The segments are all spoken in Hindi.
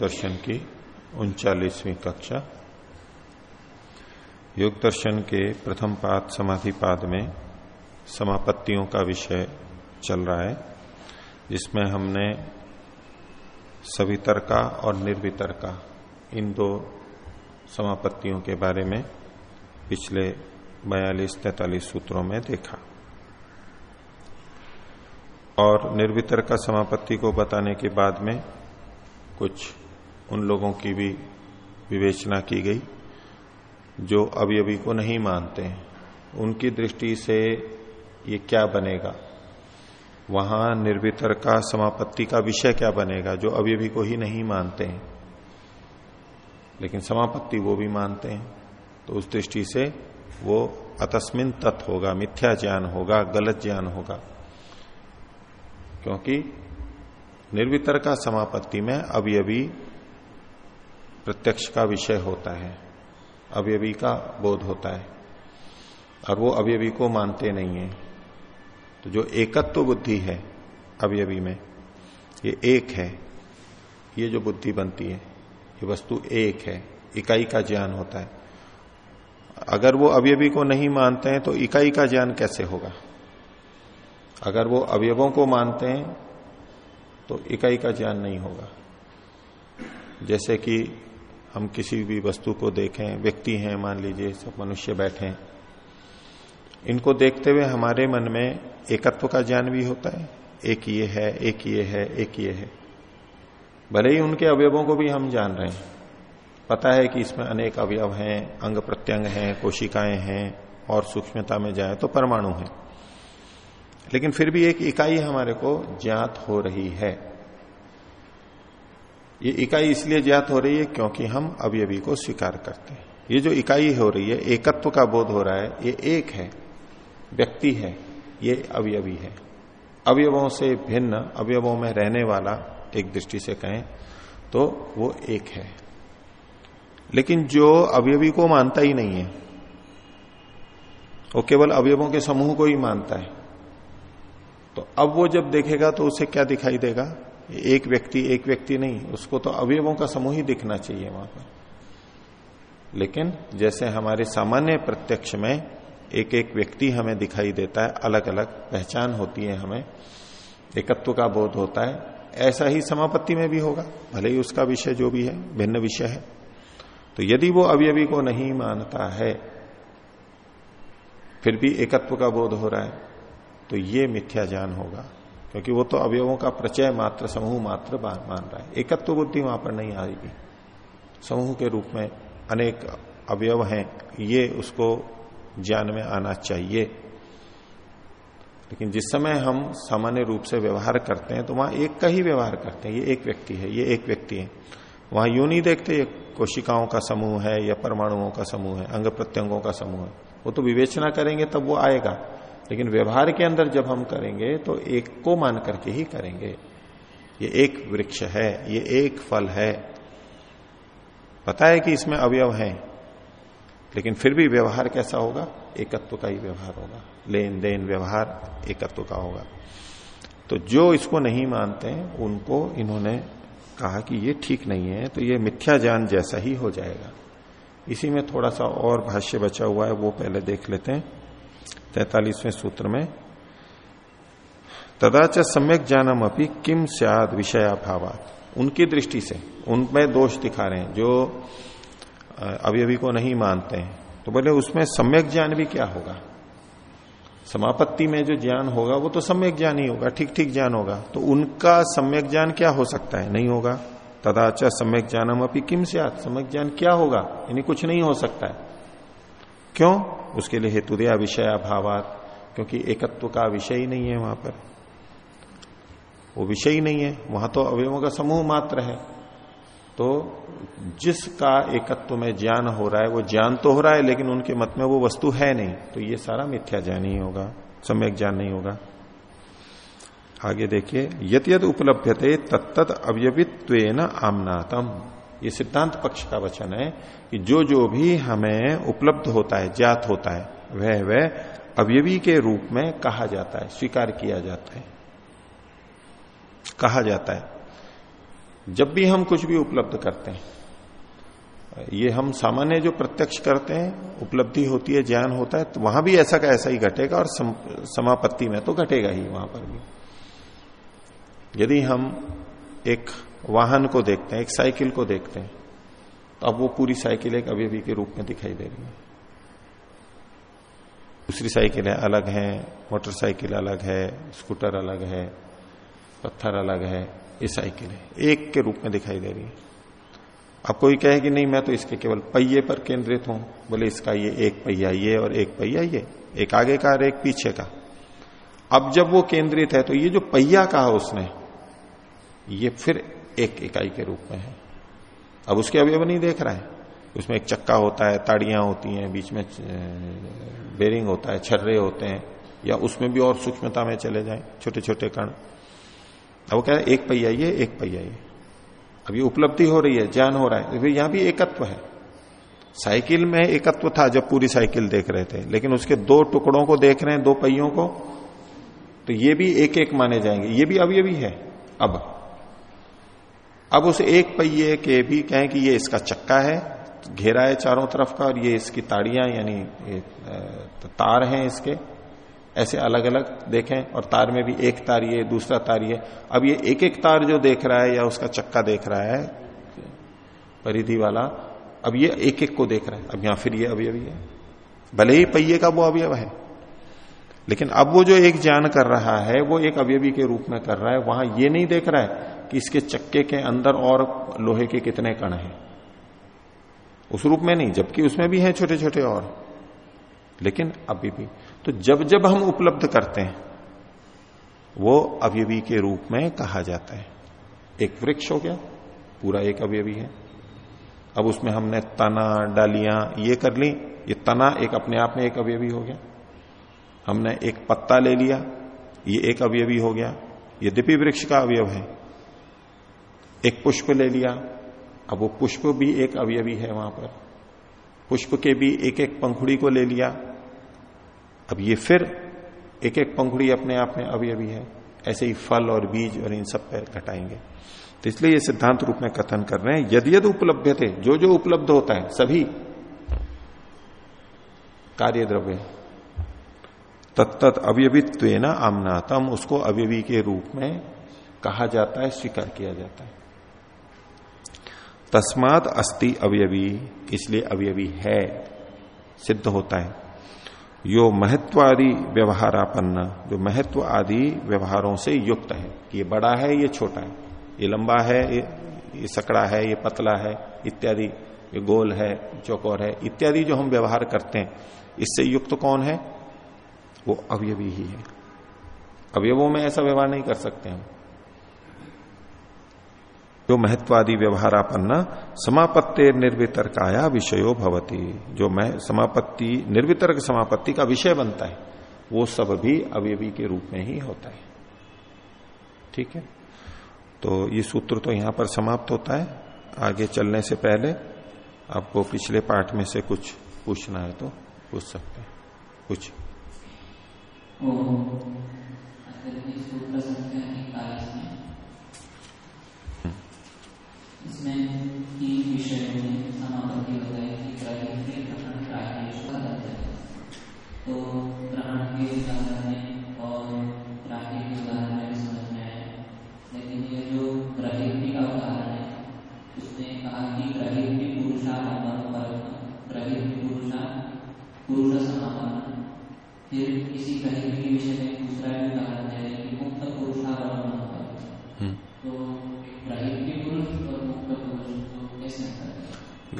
दर्शन की उनचालीसवीं कक्षा। योग दर्शन के प्रथम पाद, समाधि पाद में समापत्तियों का विषय चल रहा है, जिसमें हमने सवितरका और निर्वितरका इन दो समापत्तियों के बारे में पिछले बयालीस, तैतालीस सूत्रों में देखा। और निर्वितर का समापत्ति को बताने के बाद में कुछ उन लोगों की भी विवेचना की गई, जो अभी अभी को नहीं मानते हैं। उनकी दृष्टि से ये क्या बनेगा? वहाँ निर्वितर का समापत्ति का विषय क्या बनेगा, जो अभी अभी को ही नहीं मानते हैं? लेकिन समापत्ति वो भी मानते हैं तो उस दृष्टि से वो अतस्मिन तत् होगा, मिथ्या ज्ञान होगा, गलत ज्ञान होगा। क्योंकि निर्वितर का समापत्ति में अभी अभी प्रत्यक्ष का विषय होता है, अवयवी का बोध होता है, और वो अवयवी को मानते नहीं है। तो जो एकत्व बुद्धि है अवयवी में, ये एक है, ये जो बुद्धि बनती है, ये वस्तु एक है, इकाई का ज्ञान होता है। अगर वो अवयवी को नहीं मानते हैं तो इकाई का ज्ञान कैसे होगा? अगर वो अवयवों को मानते हैं तो इकाई का ज्ञान नहीं होगा। जैसे कि हम किसी भी वस्तु को देखें, व्यक्ति हैं, मान लीजिए, सब मनुष्य बैठे हैं। इनको देखते हुए हमारे मन में एकत्व का ज्ञान भी होता है। एक ये है, एक ये है, एक ये है। भले ही उनके अवयवों को भी हम जान रहे हैं। पता है कि इसमें अनेक अवयव हैं, अंग प्रत्यंग हैं, कोशिकाएँ हैं, और सूक्ष्मता में जाए तो परमाणु है। लेकिन फिर भी एक इकाई हमारे को ज्ञात हो रही है। ये इकाई इसलिए ज्ञात हो रही है क्योंकि हम अवयवी को स्वीकार करते हैं। ये जो इकाई हो रही है, एकत्व का बोध हो रहा है, ये एक है, व्यक्ति है, ये अवयवी है। अवयवों से भिन्न, अवयवों में रहने वाला एक दृष्टि से कहें तो वो एक है। लेकिन जो अवयवी को मानता ही नहीं है, वो केवल अवयवों के समूह को ही मानता है तो अब वो जब देखेगा तो उसे क्या दिखाई देगा? एक व्यक्ति एक व्यक्ति नहीं, उसको तो अवयवों का समूह ही दिखना चाहिए वहाँ पर। लेकिन जैसे हमारे सामान्य प्रत्यक्ष में एक एक व्यक्ति हमें दिखाई देता है अलग अलग पहचान होती है हमें, एकत्व का बोध होता है, ऐसा ही समापत्ति में भी होगा, भले ही उसका विषय जो भी है, भिन्न विषय है। तो यदि वो अवयवी को नहीं मानता है, फिर भी एकत्व का बोध हो रहा है तो ये मिथ्या ज्ञान होगा। क्योंकि वो तो अवयवों का प्रचय मात्र, समूह मात्र मान रहा है। एकत्व बुद्धि वहाँ पर नहीं आएगी। समूह के रूप में अनेक अवयव हैं, ये उसको ज्ञान में आना चाहिए। लेकिन जिस समय हम सामान्य रूप से व्यवहार करते हैं तो वहाँ एक का ही व्यवहार करते हैं। ये एक व्यक्ति है, ये एक व्यक्ति है। वहाँ यूँ नहीं देखते ये कोशिकाओं का समूह है या परमाणुओं का समूह है, अंग प्रत्यंगों का समूह है। वो तो विवेचना करेंगे, तब वो आएगा। लेकिन व्यवहार के अंदर जब हम करेंगे तो एक को मान करके ही करेंगे। ये एक वृक्ष है, ये एक फल है। पता है कि इसमें अवयव हैं, लेकिन फिर भी व्यवहार कैसा होगा? एकत्व का ही व्यवहार होगा। लेन देन व्यवहार एकत्व का होगा। तो जो इसको नहीं मानते, उनको इन्होंने कहा कि ये ठीक नहीं है तो ये मिथ्या ज्ञान जैसा ही हो जाएगा। इसी में थोड़ा सा और भाष्य बचा हुआ है, वो पहले देख लेते हैं। तैतालीसवें सूत्र में तदाच सम्यक ज्ञानम अपनी किम सियाद विषयाभावात। उनकी दृष्टि से, उनमें दोष दिखा रहे हैं, जो अभी को नहीं मानते हैं। तो बोले, उसमें सम्यक ज्ञान भी क्या होगा? समापत्ति में जो ज्ञान होगा, वो तो सम्यक ज्ञान ही होगा, ठीक ठीक ज्ञान होगा। तो उनका सम्यक ज्ञान क्या हो सकता है? नहीं होगा। तदाच सम्यक ज्ञानम अपनी किम से सम्यक ज्ञान क्या होगा? यानी कुछ नहीं हो सकता है। क्यों? उसके लिए हेतु दिया विषय भावात, क्योंकि एकत्व का विषय ही नहीं है वहाँ पर। वो विषय ही नहीं है, वहाँ तो अवयवों का समूह मात्र है। तो जिसका एकत्व में ज्ञान हो रहा है, वो ज्ञान तो हो रहा है, लेकिन उनके मत में वो वस्तु है नहीं। तो ये सारा मिथ्या ज्ञान ही होगा, सम्यक ज्ञान नहीं होगा। आगे देखिए यद यद उपलब्धते तत्त अवयवित्व आमनातम। ये सिद्धांत पक्ष का वचन है कि जो जो भी हमें उपलब्ध होता है ज्ञात होता है वह वह अवयवी के रूप में कहा जाता है स्वीकार किया जाता है। कहा जाता है। जब भी हम कुछ भी उपलब्ध करते हैं ये हम सामान्य जो प्रत्यक्ष करते हैं उपलब्धि होती है ज्ञान होता है तो वहाँ भी ऐसा का ऐसा ही घटेगा और सम, समापत्ति में तो घटेगा ही वहाँ पर भी। यदि हम एक वाहन को देखते हैं, एक साइकिल को देखते हैं तो अब वो पूरी साइकिल एक अवयवी के रूप में दिखाई दे रही है। दूसरी साइकिलें अलग हैं, मोटरसाइकिल अलग है, स्कूटर अलग है, पत्थर अलग है, ये साइकिल है, एक के रूप में दिखाई दे रही है। अब कोई कहे कि नहीं, मैं तो इसके केवल पहिए पर केंद्रित हूँ, बोले इसका ये एक पहिया ये और एक पहिया ये, एक आगे का और एक पीछे का। अब जब वो केंद्रित है तो ये जो पहिया कहा उसने, ये फिर एक इकाई के रूप में है। अब उसके अवयव नहीं देख रहा है। उसमें एक चक्का होता है, ताड़ियाँ होती हैं, बीच में बेरिंग होता है, छर्रे होते हैं, या उसमें भी और सूक्ष्मता में चले जाए छोटे छोटे कण। अब वो कह रहे हैं, एक पहिया ये, एक पहिया ये। अब ये उपलब्धि हो रही है, ज्ञान हो रहा है। यहाँ भी एकत्व है। साइकिल में एकत्व था जब पूरी साइकिल देख रहे थे, लेकिन उसके दो टुकड़ों को देख रहे हैं, दो पहियों को तो ये भी एक एक माने जाएँगे। ये भी अवयवी है। अब अब उस एक पहिए के भी कहें कि ये इसका चक्का है, घेरा है चारों तरफ़ का, और ये इसकी ताड़ियाँ, यानी तार हैं इसके। ऐसे अलग अलग देखें, और तार में भी एक तार ये, दूसरा तार ये। अब ये एक एक तार जो देख रहा है या उसका चक्का देख रहा है, परिधि वाला, अब ये एक एक को देख रहा है। अब यहाँ फिर ये अवयवी है भले ही पहिए का वो अवयव है, लेकिन अब वो जो एक ज्ञान कर रहा है, वो एक अवयवी के रूप में कर रहा है, वहाँ ये नहीं देख रहा है। कि इसके चक्के के अंदर और लोहे के कितने कण हैं। उस रूप में नहीं, जबकि उसमें भी हैं छोटे छोटे और। लेकिन अभी भी। तो जब जब हम उपलब्ध करते हैं, वो अवयवी के रूप में कहा जाता है। एक वृक्ष हो गया, पूरा एक अवयवी है। अब उसमें हमने तना, डालियाँ, ये कर ली, ये तना एक अपने आप में एक अवयवी हो गया। हमने एक पत्ता ले लिया, ये एक अवयवी हो गया। ये दिपी वृक्ष का अवयव है। एक पुष्प ले लिया। अब वो पुष्प भी एक अवयवी है वहाँ पर। पुष्प के भी एक एक पंखुड़ी को ले लिया। अब ये फिर एक एक पंखुड़ी अपने आप में अवयवी है। ऐसे ही फल और बीज और इन सब पर घटाएँगे। तो इसलिए ये सिद्धांत रूप में कथन कर रहे हैं। यदि यदि उपलब्ध थे जो जो उपलब्ध होता है, सभी कार्य द्रव्य तत्त अवयवित्व ना आमनातम, उसको अवयवी के रूप में कहा जाता है, स्वीकार किया जाता है। तस्मात अस्ति अवयवी इसलिए अवयवी है सिद्ध होता है। यो महत्व आदि व्यवहारापन्न जो महत्व आदि व्यवहारों से युक्त है कि ये बड़ा है ये छोटा है ये लंबा है ये, ये सकड़ा है ये पतला है इत्यादि ये गोल है चौकोर है इत्यादि जो हम व्यवहार करते हैं इससे युक्त कौन है? वो अवयवी ही है। अवयवों में ऐसा व्यवहार नहीं कर सकते हम। जो महत्वादि व्यवहारापन्न समापत्ति निर्वितर्काया विषयो भवती। जो समापत्ति, निर्वितर्क समापत्ति का विषय बनता है, वो सब भी अवयवी के रूप में ही होता है। ठीक है? तो ये सूत्र तो यहाँ पर समाप्त होता है। आगे चलने से पहले आपको पिछले पाठ में से कुछ पूछना है तो पूछ सकते हैं। कुछ। इसमें तीन विषयों में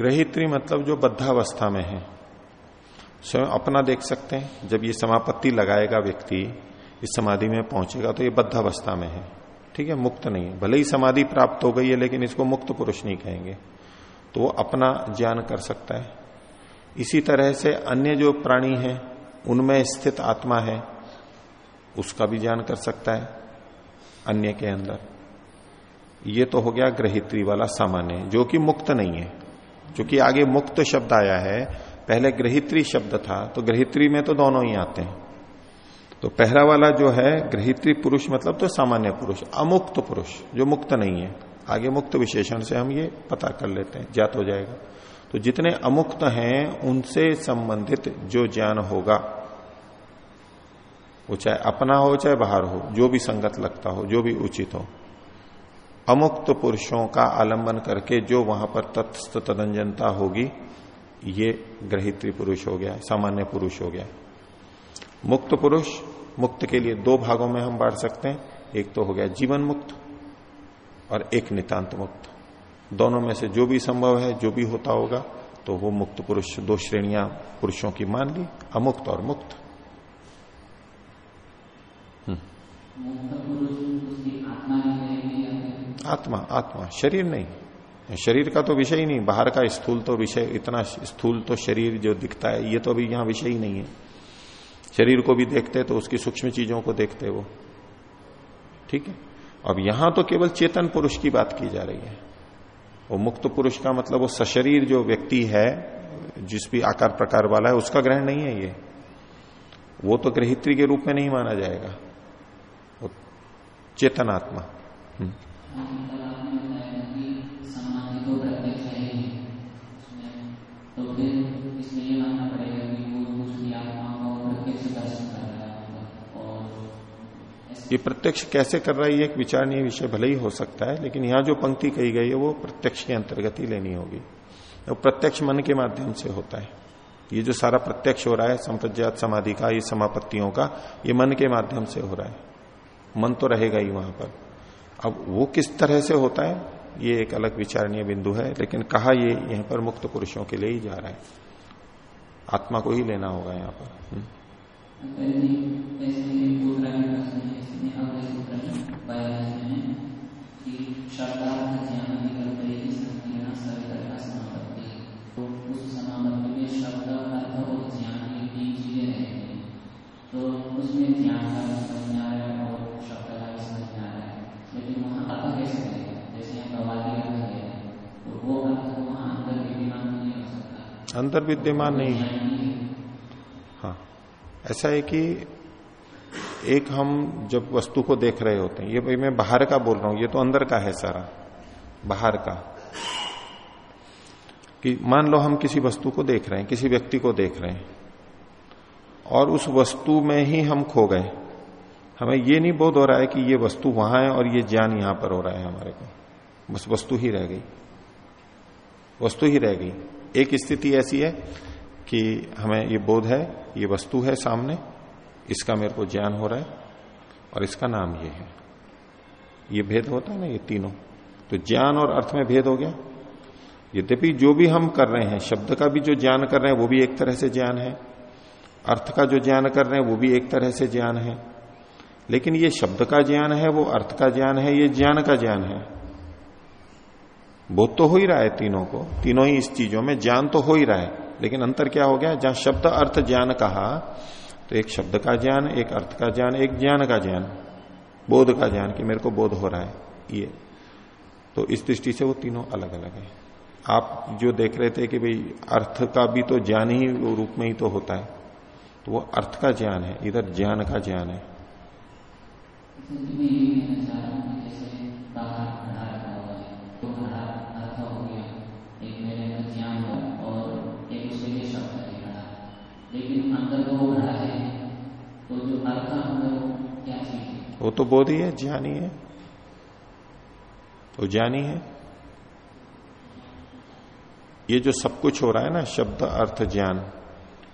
ग्रहित्री मतलब जो बद्धावस्था में है। स्वयं अपना देख सकते हैं। जब ये समापत्ति लगाएगा व्यक्ति, इस समाधि में पहुंचेगा तो ये बद्धावस्था में है। ठीक है? मुक्त नहीं है। भले ही समाधि प्राप्त हो गई है, लेकिन इसको मुक्त पुरुष नहीं कहेंगे। तो वो अपना ज्ञान कर सकता है। इसी तरह से अन्य जो प्राणी है, उनमें स्थित आत्मा है, उसका भी ज्ञान कर सकता है, अन्य के अंदर। ये तो हो गया ग्रहित्री वाला सामान्य, जो कि मुक्त नहीं है। जो कि आगे मुक्त शब्द आया है, पहले ग्रहित्री शब्द था तो ग्रहित्री में तो दोनों ही आते हैं। तो पहला वाला जो है ग्रहित्री पुरुष मतलब तो सामान्य पुरुष, अमुक्त पुरुष, जो मुक्त नहीं है। आगे मुक्त विशेषण से हम ये पता कर लेते हैं, ज्ञात हो जाएगा। तो जितने अमुक्त हैं, उनसे संबंधित जो ज्ञान होगा, वो चाहे अपना हो, चाहे बाहर हो, जो भी संगत लगता हो, जो भी उचित हो अमुक्त पुरुषों का आलंबन करके जो वहाँ पर तत्स्थ तदंजनता होगी, ये ग्रहित्री पुरुष हो गया, सामान्य पुरुष हो गया। मुक्त पुरुष, मुक्त के लिए दो भागों में हम बांट सकते हैं। एक तो हो गया जीवन मुक्त और एक नितांत मुक्त। दोनों में से जो भी संभव है, जो भी होता होगा तो वो मुक्त पुरुष, दो श्रेणियाँ पुरुषों की मान ली, अमुक्त और मुक्त। आत्मा आत्मा, शरीर नहीं। शरीर का तो विषय ही नहीं, बाहर का स्थूल तो विषय, इतना स्थूल तो शरीर जो दिखता है, ये तो अभी यहाँ विषय ही नहीं है। शरीर को भी देखते तो उसकी सूक्ष्म चीज़ों को देखते वो। ठीक है? अब यहाँ तो केवल चेतन पुरुष की बात की जा रही है। वो मुक्त पुरुष का मतलब वो सशरीर जो व्यक्ति है, जिस भी आकार प्रकार वाला है, उसका ग्रहण नहीं है ये। वो तो ग्रहित्री के रूप में नहीं माना जाएगा। वो चेतनात्मा ये प्रत्यक्ष कैसे कर रहा है, ये एक विचारणीय विषय भले ही हो सकता है, लेकिन यहाँ जो पंक्ति कही गई है, वो प्रत्यक्ष के अंतर्गत ही लेनी होगी। वो प्रत्यक्ष मन के माध्यम से होता है। ये जो सारा प्रत्यक्ष हो रहा है, संप्रज्ञात, समाधि का, ये समापत्तियों का, ये मन के माध्यम से हो रहा है। मन तो रहेगा ही वहाँ पर। अब वो किस तरह से होता है, ये एक अलग विचारणीय बिंदु है, लेकिन कहा ये यहाँ पर मुक्त पुरुषों के लिए ही जा रहा है आत्मा को ही लेना होगा यहाँ पर हम्म। अंदर विद्यमान नहीं है। हाँ ऐसा है कि एक हम जब वस्तु को देख रहे होते हैं, ये भाई मैं बाहर का बोल रहा हूँ, ये तो अंदर का है सारा, बाहर का। कि मान लो हम किसी वस्तु को देख रहे हैं, किसी व्यक्ति को देख रहे हैं, और उस वस्तु में ही हम खो गए। हमें ये नहीं बोध हो रहा है कि ये वस्तु वहाँ है और ये ज्ञान यहाँ पर हो रहा है हमारे को। बस वस्तु ही रह गई। वस्तु ही रह गई। एक स्थिति ऐसी है कि हमें ये बोध है, ये वस्तु है सामने, इसका मेरे को ज्ञान हो रहा है और इसका नाम ये है। ये भेद होता है ना, ये तीनों। तो ज्ञान और अर्थ में भेद हो गया। यद्यपि जो भी हम कर रहे हैं, शब्द का भी जो ज्ञान कर रहे हैं, वो भी एक तरह से ज्ञान है। अर्थ का जो ज्ञान कर रहे हैं, वो भी एक तरह से ज्ञान है। लेकिन ये शब्द का ज्ञान है, वो अर्थ का ज्ञान है, ये ज्ञान का ज्ञान है। बोध तो हो ही रहा है तीनों को। तीनों ही इस चीज़ों में ज्ञान तो हो ही रहा है। लेकिन अंतर क्या हो गया? जहाँ शब्द अर्थ ज्ञान कहा तो एक शब्द का ज्ञान, एक अर्थ का ज्ञान, एक ज्ञान का ज्ञान। बोध का ज्ञान कि मेरे को बोध हो रहा है। ये। तो इस दृष्टि से वो तीनों अलग अलग है। आप जो देख रहे थे कि भाई अर्थ का भी तो ज्ञान ही रूप में ही तो होता है तो वो अर्थ का ज्ञान है, इधर ज्ञान का ज्ञान है। वो तो बोध ही? है, ज्ञानी है। वो ज्ञानी है। ये जो सब कुछ हो रहा है ना, शब्द, अर्थ, ज्ञान,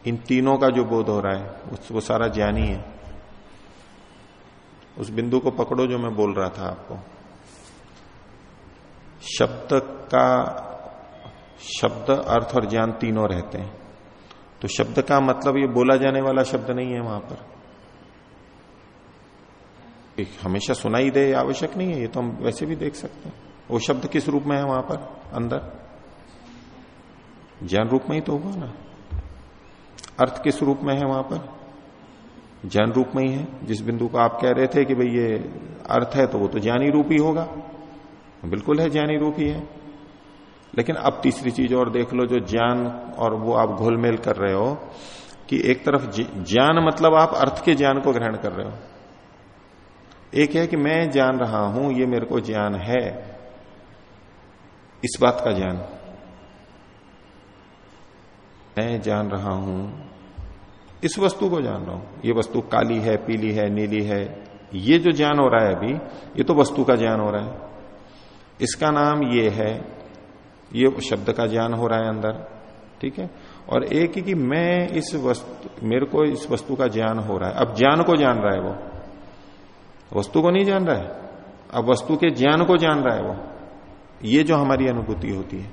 इन तीनों का जो बोध हो रहा है वो सारा ज्ञानी है। उस बिंदु को पकड़ो जो मैं बोल रहा था आपको। शब्द का, शब्द, अर्थ और ज्ञान तीनों रहते हैं। तो शब्द का मतलब ये बोला जाने वाला शब्द नहीं है वहाँ पर। हमेशा सुनाई दे आवश्यक नहीं है, ये तो हम वैसे भी देख सकते हैं। वो शब्द किस रूप में है वहाँ पर? अंदर। ज्ञान रूप में ही तो होगा ना। अर्थ किस रूप में है वहाँ पर? ज्ञान रूप में ही है। जिस बिंदु को आप कह रहे थे कि भाई ये अर्थ है तो वो तो ज्ञानी रूप ही होगा। बिल्कुल है, ज्ञानी रूप ही है। लेकिन अब तीसरी चीज़ और देख लो जो ज्ञान और वो आप घोलमेल कर रहे हो कि एक तरफ़ ज्ञान मतलब आप अर्थ के ज्ञान को ग्रहण कर रहे हो। एक है कि मैं जान रहा हूँ, ये मेरे को ज्ञान है। इस बात का ज्ञान। मैं जान रहा हूँ, इस वस्तु को जान रहा हूँ। ये वस्तु काली है, पीली है, नीली है, ये जो ज्ञान हो रहा है अभी, ये तो वस्तु का ज्ञान हो रहा है। इसका नाम ये है ये शब्द का ज्ञान हो रहा है अंदर, ठीक है? और एक ही कि मैं इस वस्तु, मेरे को इस वस्तु का ज्ञान हो रहा है। अब ज्ञान को जान रहा है वो। वस्तु को नहीं जान रहा है। अब वस्तु के ज्ञान को जान रहा है वो। ये जो हमारी अनुभूति होती है,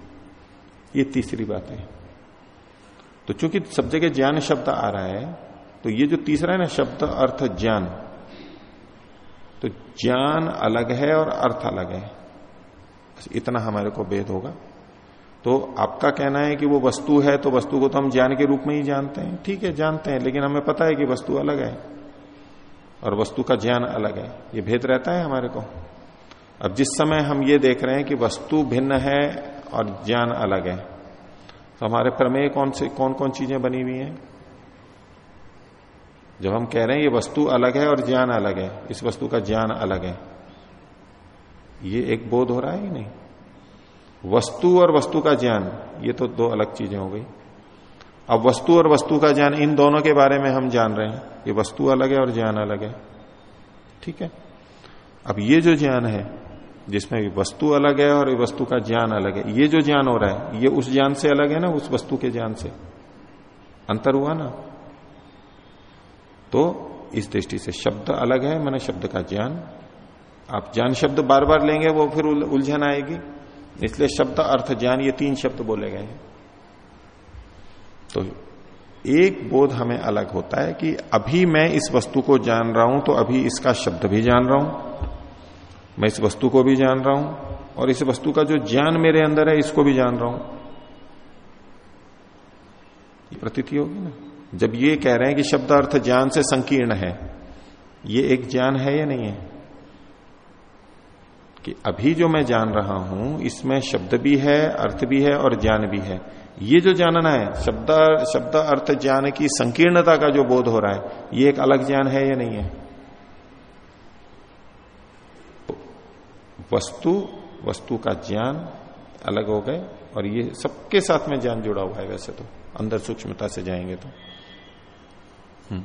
ये तीसरी बात है। तो चूँकि सब जगह ज्ञान शब्द आ रहा है तो ये जो तीसरा है ना, शब्द अर्थ ज्ञान तो ज्ञान अलग है और अर्थ अलग है। इतना हमारे को भेद होगा। तो आपका कहना है कि वो वस्तु है तो वस्तु को तो हम ज्ञान के रूप में ही जानते हैं। ठीक है, जानते हैं, लेकिन हमें पता है कि वस्तु अलग है। और वस्तु का ज्ञान अलग है। ये भेद रहता है हमारे को। अब जिस समय हम ये देख रहे हैं कि वस्तु भिन्न है और ज्ञान अलग है तो हमारे प्रमेय कौन से कौन कौन चीज़ें बनी हुई हैं? जब हम कह रहे हैं ये वस्तु अलग है और ज्ञान अलग है, इस वस्तु का ज्ञान अलग है, ये एक बोध हो रहा है कि नहीं? वस्तु और वस्तु का ज्ञान, ये तो दो अलग चीज़ें हो गई। अब वस्तु और वस्तु का ज्ञान, इन दोनों के बारे में हम जान रहे हैं। ये वस्तु अलग है और ज्ञान अलग है। ठीक है? अब ये जो ज्ञान है, जिसमें वस्तु अलग है और वस्तु का ज्ञान अलग है, ये जो ज्ञान हो रहा है, ये उस ज्ञान से अलग है ना, उस वस्तु के ज्ञान से? अंतर हुआ ना? तो इस दृष्टि से शब्द अलग है, मैंने शब्द का ज्ञान। आप ज्ञान शब्द बार बार लेंगे, वो फिर उलझन आएगी। इसलिए शब्द अर्थ ज्ञान, ये तीन शब्द बोले गए हैं। तो एक बोध हमें अलग होता है कि अभी मैं इस वस्तु को जान रहा हूँ तो अभी इसका शब्द भी जान रहा हूँ। मैं इस वस्तु को भी जान रहा हूँ, और इस वस्तु का जो ज्ञान मेरे अंदर है, इसको भी जान रहा हूँ। ये प्रतीति होगी ना? जब ये कह रहे हैं कि शब्द अर्थ ज्ञान से संकीर्ण है, ये एक ज्ञान है या नहीं है? कि अभी जो मैं जान रहा हूँ, इसमें शब्द भी है, अर्थ भी है और ज्ञान भी है। ये जो जानना है, शब्द शब्द, अर्थ, ज्ञान की संकीर्णता का जो बोध हो रहा है, ये एक अलग ज्ञान है या नहीं है? वस्तु वस्तु का ज्ञान अलग हो गए और ये सबके साथ में ज्ञान जुड़ा हुआ है वैसे तो। अंदर सूक्ष्मता से जाएँगे तो। हम्म।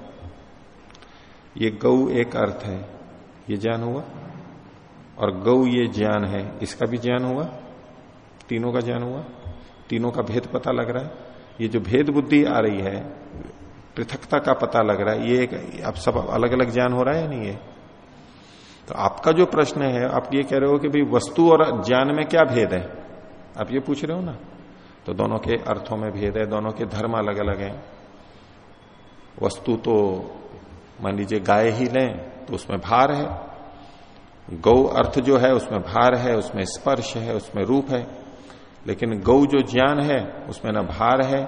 ये गौ एक अर्थ है, ये ज्ञान हुआ। और गौ ये ज्ञान है, इसका भी ज्ञान हुआ, तीनों का ज्ञान हुआ, तीनों का भेद पता लग रहा है। ये जो भेद बुद्धि आ रही है, पृथकता का पता लग रहा है, ये एक, अब सब अलग अलग ज्ञान हो रहा है नहीं ये तो आपका जो प्रश्न है, आप ये कह रहे हो कि भाई वस्तु और ज्ञान में क्या भेद है? आप ये पूछ रहे हो ना? तो दोनों के अर्थों में भेद है, दोनों के धर्म अलग अलग हैं। वस्तु तो मान लीजिए गाय ही लें तो उसमें भार है। गौ अर्थ जो है, उसमें भार है, उसमें स्पर्श है, उसमें रूप है। लेकिन गौ जो ज्ञान है, उसमें न भार है,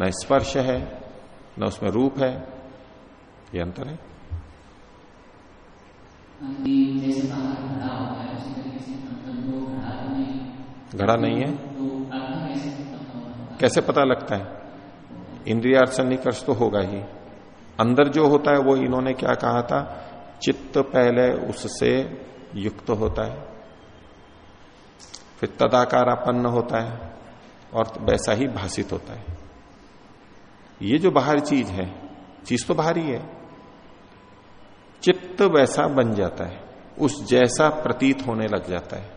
न स्पर्श है, न उसमें रूप है। ये अंतर है। घड़ा नहीं है। कैसे पता लगता है? इंद्रिया सन्निकर्ष तो होगा ही। अंदर जो होता है वो इन्होंने क्या कहा था? चित्त पहले उससे युक्त होता है। फिर तदाकारापन्न होता है और वैसा ही भाषित होता है। ये जो बाहर चीज़ है, चीज़ तो बाहर ही है। चित्त वैसा बन जाता है, उस जैसा प्रतीत होने लग जाता है।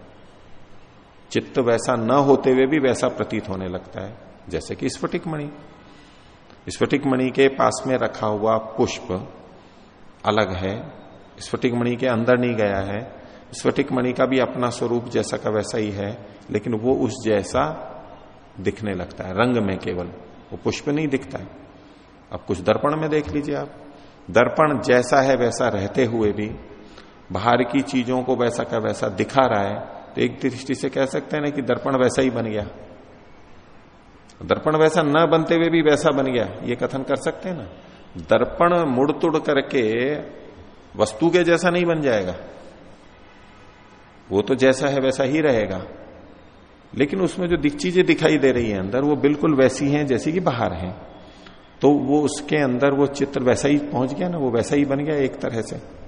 चित्त वैसा न होते हुए भी वैसा प्रतीत होने लगता है, जैसे कि स्फटिक मणि स्फटिक मणि के पास में रखा हुआ पुष्प अलग है। स्फटिक मणि के अंदर नहीं गया है। स्फटिक मणि का भी अपना स्वरूप जैसा का वैसा ही है, लेकिन वो उस जैसा दिखने लगता है। रंग में केवल। वो पुष्प नहीं दिखता है। अब कुछ दर्पण में देख लीजिए आप। दर्पण जैसा है वैसा रहते हुए भी, बाहर की चीज़ों को वैसा का वैसा दिखा रहा है तो एक दृष्टि से कह सकते हैं ना कि दर्पण वैसा ही बन गया। दर्पण वैसा न बनते हुए भी वैसा बन गया। ये कथन कर सकते हैं ना? दर्पण मुड़ तुड़ करके वस्तु के जैसा नहीं बन जाएगा। वो तो जैसा है वैसा ही रहेगा। लेकिन उसमें जो दिख चीज़ें दिखाई दे रही है अंदर, वो बिल्कुल वैसी हैं जैसी कि बाहर हैं। तो वो उसके अंदर वो चित्र वैसा ही पहुँच गया ना? वो वैसा ही बन गया एक तरह से।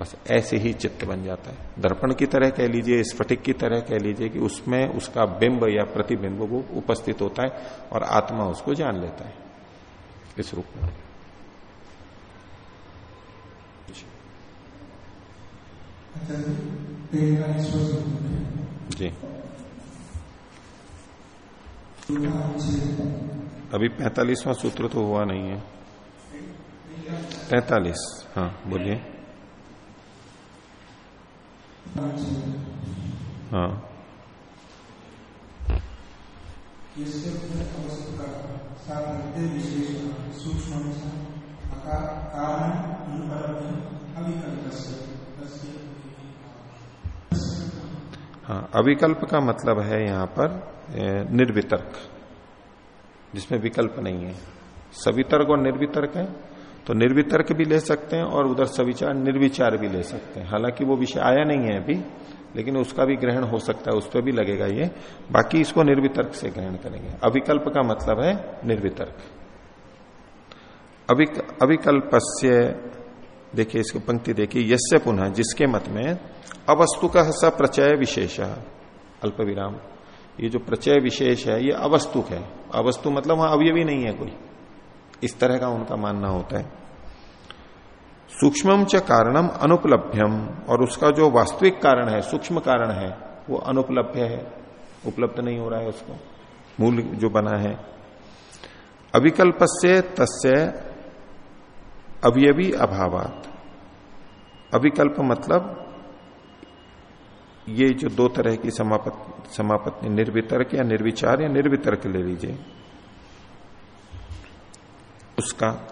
बस ऐसे ही चित्त बन जाता है। दर्पण की तरह कह लीजिए स्फटिक की तरह कह लीजिए कि उसमें उसका बिंब या प्रतिबिंब वो उपस्थित होता है और आत्मा उसको जान लेता है। इस रूप में। जी। अभी पैतालीसवां सूत्र तो हुआ नहीं है। तैतालीस हाँ बोलिए। हाँ। हाँ अविकल्प का मतलब है यहाँ पर निर्वितर्क जिसमें विकल्प नहीं है। सवितर्क और निर्वितर्क है। तो निर्वितर्क भी ले सकते हैं और उधर सविचार निर्विचार भी ले सकते हैं। हालाँकि वो विषय आया नहीं है अभी लेकिन उसका भी ग्रहण हो सकता है उस पर भी लगेगा ये। बाकी इसको निर्वितर्क से ग्रहण करेंगे। अविकल्प का मतलब है निर्वितर्क। अविक, अविकल्प देखिए इसको पंक्ति देखिए यसे पुनः जिसके मत में अवस्तु का स प्रचय विशेष। अल्प विराम ये जो प्रचय विशेष है ये अवस्तुक है। अवस्तु मतलब वहाँ अवयवी नहीं है कोई। इस तरह का उनका मानना होता है। सूक्ष्म च कारणम अनुपलभ्यम और उसका जो वास्तविक कारण है, सूक्ष्म कारण है, वो अनुपलभ्य है। उपलब्ध नहीं हो रहा है उसको। मूल जो बना है। अविकल्प से तस्य अवयवी अभावात। अविकल्प मतलब ये जो दो तरह की समापत, समापत्ति, निर्वितर्क या निर्विचार या निर्वितर्क ले लीजिए। उसका।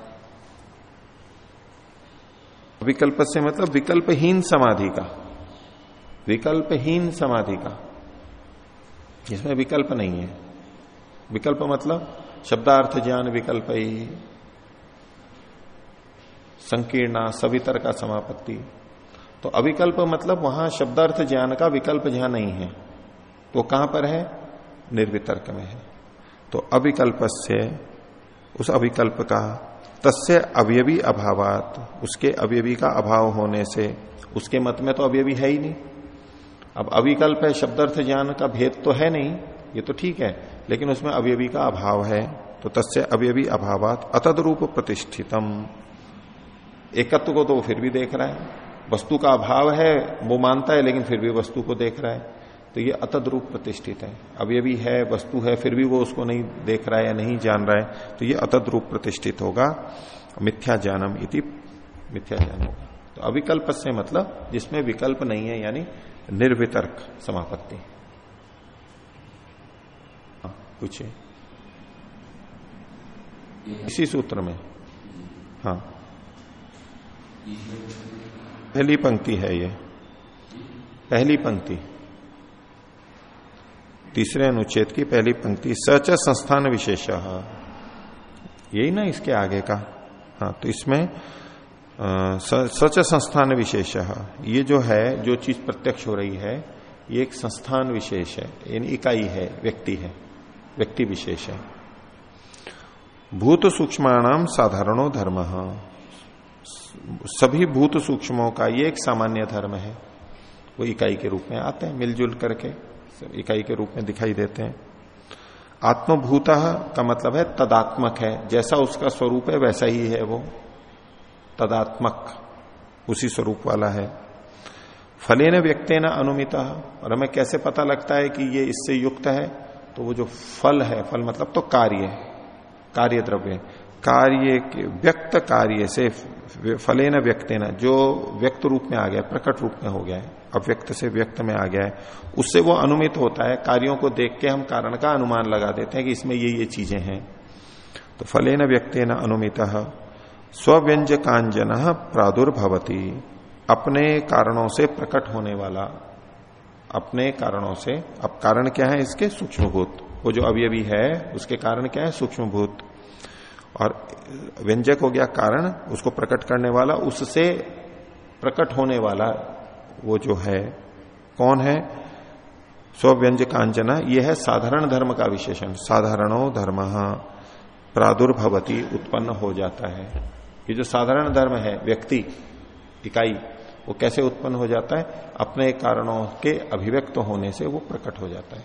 विकल्प से मतलब विकल्पहीन समाधि का। विकल्पहीन समाधि का। जिसमें विकल्प नहीं है। विकल्प मतलब शब्दार्थ ज्ञान विकल्प ही। संकीर्णा, सवितर का समापत्ति। तो अविकल्प मतलब वहाँ शब्दार्थ ज्ञान का विकल्प ज्ञान नहीं है। तो कहाँ पर है? निर्वितर्क में है। तो अविकल्प से उस अविकल्प का। तस्य अवयवी अभावात। उसके अवयवी का अभाव होने से, उसके मत में तो अवयवी है ही नहीं। अब अविकल्प है, शब्दार्थ ज्ञान का भेद तो है नहीं, ये तो ठीक है, लेकिन उसमें अवयवी का अभाव है तो तस्य अवयवी अभावात अतद रूप प्रतिष्ठितम। एकत्व को तो फिर भी देख रहा है। वस्तु का अभाव है, वो मानता है, लेकिन फिर भी वस्तु को देख रहा है। तो ये अतद रूप प्रतिष्ठित है। अब ये भी है वस्तु है फिर भी वो उसको नहीं देख रहा है या नहीं जान रहा है तो ये अतद रूप प्रतिष्ठित होगा। मिथ्या जानम इति मिथ्या ज्ञान होगा। तो अविकल्प से मतलब जिसमें विकल्प नहीं है यानी निर्वितर्क समापत्ति। हाँ, पूछिए। इसी सूत्र में। हाँ। पहली पंक्ति है ये। पहली पंक्ति। तीसरे अनुच्छेद की पहली पंक्ति, सच संस्थान विशेष। यही ना इसके आगे का? हाँ तो इसमें सच संस्थान विशेष। ये जो है, जो चीज़ प्रत्यक्ष हो रही है, ये एक संस्थान विशेष है, यानी इकाई है, व्यक्ति है, व्यक्ति विशेष है। भूत सूक्ष्माणाम साधारणो धर्म। सभी भूत सूक्ष्मों का ये एक सामान्य धर्म है। वो इकाई के रूप में आते हैं, मिलजुल करके। इकाई के रूप में दिखाई देते हैं। आत्मभूत का मतलब है तदात्मक है। जैसा उसका स्वरूप है, वैसा ही है वो। तदात्मक, उसी स्वरूप वाला है। फले न व्यक्ति न अनुमित। और हमें कैसे पता लगता है कि ये इससे युक्त है? तो वो जो फल है, फल मतलब तो कार्य कार्य द्रव्य कार्य के, व्यक्त कार्य से फले न व्यक्ति न जो व्यक्त रूप में आ गया, प्रकट रूप में हो गया है। अव्यक्त से व्यक्त में आ गया है। उससे वो अनुमित होता है। कार्यों को देख के हम कारण का अनुमान लगा देते हैं कि इसमें ये ये चीज़ें हैं। तो फले न व्यक्ति न अनुमित स्व्यंजकांजन प्रादुर्भवती। अपने कारणों से प्रकट होने वाला, अपने कारणों से, अब कारण क्या है इसके? सूक्ष्मभूत। वो जो अभी अभी है, उसके कारण क्या है? सूक्ष्मभूत। और व्यंजक हो गया कारण, उसको प्रकट करने वाला, उससे प्रकट होने वाला वो जो है, कौन है? स्व्यंजकांजना यह है साधारण धर्म का विशेषण। साधारणो धर्म प्रादुर्भवती उत्पन्न हो जाता है। ये जो साधारण धर्म है, व्यक्ति, इकाई, वो कैसे उत्पन्न हो जाता है? अपने कारणों के अभिव्यक्त होने से वो प्रकट हो जाता है।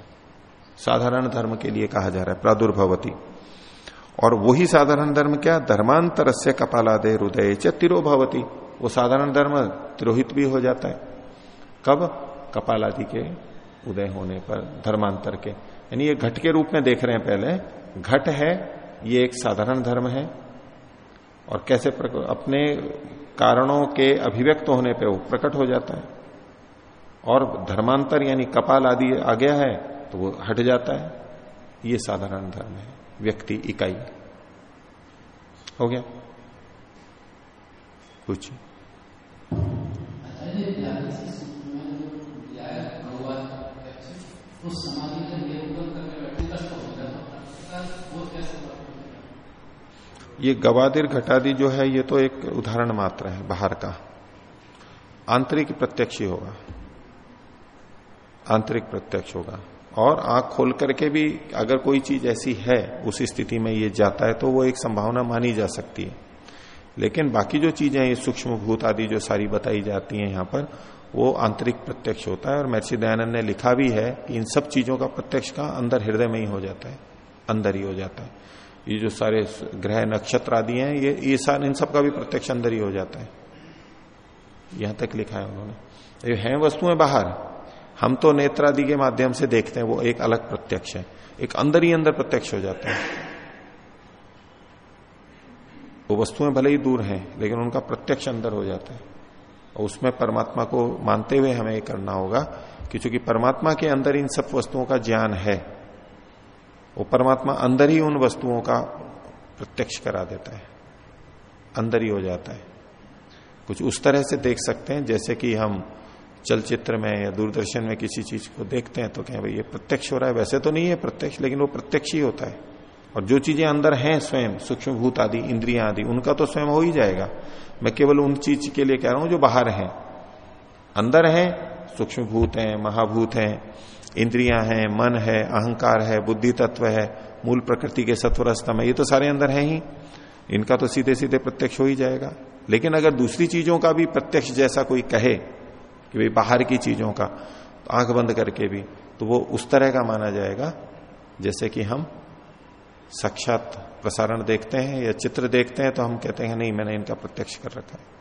साधारण धर्म के लिए कहा जा रहा है, प्रादुर्भवती। और वही साधारण धर्म क्या? धर्मांतर से कपालादे हृदय च वो साधारण धर्म, तिरोहित भी हो जाता है। कब? कपाल आदि के उदय होने पर, धर्मांतर के। यानी ये घट के रूप में देख रहे हैं पहले। घट है, ये एक साधारण धर्म है। और कैसे अपने कारणों के अभिव्यक्त होने पे वो प्रकट हो जाता है। और धर्मांतर यानी कपाल आदि आ गया है तो वो हट जाता है। ये साधारण धर्म है, व्यक्ति इकाई। हो गया? कुछ ये गवादिर घटादी जो है, ये तो एक उदाहरण मात्र है, बाहर का। आंतरिक प्रत्यक्ष ही होगा। आंतरिक प्रत्यक्ष होगा। और आँख खोल करके भी अगर कोई चीज़ ऐसी है, उस स्थिति में ये जाता है तो वो एक संभावना मानी जा सकती है। लेकिन बाकी जो चीज़ें ये सूक्ष्म भूत आदि जो सारी बताई जाती हैं यहाँ पर, वो आंतरिक प्रत्यक्ष होता है। और महर्षि दयानंद ने लिखा भी है कि इन सब चीज़ों का प्रत्यक्ष का अंदर हृदय में ही हो जाता है। अंदर ही हो जाता है। ये जो सारे ग्रह नक्षत्र आदि हैं, ये ये सारे इन सब का भी प्रत्यक्ष अंदर ही हो जाता है। यहाँ तक लिखा है उन्होंने। ये हैं वस्तुएँ बाहर। हम तो नेत्र आदि के माध्यम से देखते हैं, वो एक अलग प्रत्यक्ष है। एक अंदर ही अंदर प्रत्यक्ष हो जाता है। वो वस्तुएँ भले ही दूर हैं, लेकिन उनका प्रत्यक्ष अंदर हो जाता है। और उसमें परमात्मा को मानते हुए हमें ये करना होगा कि चूँकि परमात्मा के अंदर इन सब वस्तुओं का ज्ञान है वो परमात्मा अंदर ही उन वस्तुओं का प्रत्यक्ष करा देता है। अंदर ही हो जाता है। कुछ उस तरह से देख सकते हैं, जैसे कि हम चलचित्र में या दूरदर्शन में किसी चीज़ को देखते हैं तो कहें, भाई ये प्रत्यक्ष हो रहा है। वैसे तो नहीं है प्रत्यक्ष, लेकिन वो प्रत्यक्ष ही होता है। और जो चीज़ें अंदर हैं स्वयं सूक्ष्म भूत आदि, इंद्रिया आदि, उनका तो स्वयं हो ही जाएगा। मैं केवल उन चीज़ के लिए कह रहा हूँ जो बाहर हैं। अंदर है सूक्ष्म भूत है, महाभूत है इंद्रियाँ हैं, मन है, अहंकार है, बुद्धि तत्व है, मूल प्रकृति के सत्वर स्तम है। ये तो सारे अंदर है ही। इनका तो सीधे सीधे प्रत्यक्ष हो ही जाएगा। लेकिन अगर दूसरी चीज़ों का भी प्रत्यक्ष जैसा कोई कहे कि भाई बाहर की चीज़ों का तो आँख बंद करके भी तो वो उस तरह का माना जाएगा, जैसे कि हम साक्षात प्रसारण देखते हैं या चित्र देखते हैं तो हम कहते हैं, नहीं, मैंने इनका प्रत्यक्ष कर रखा है।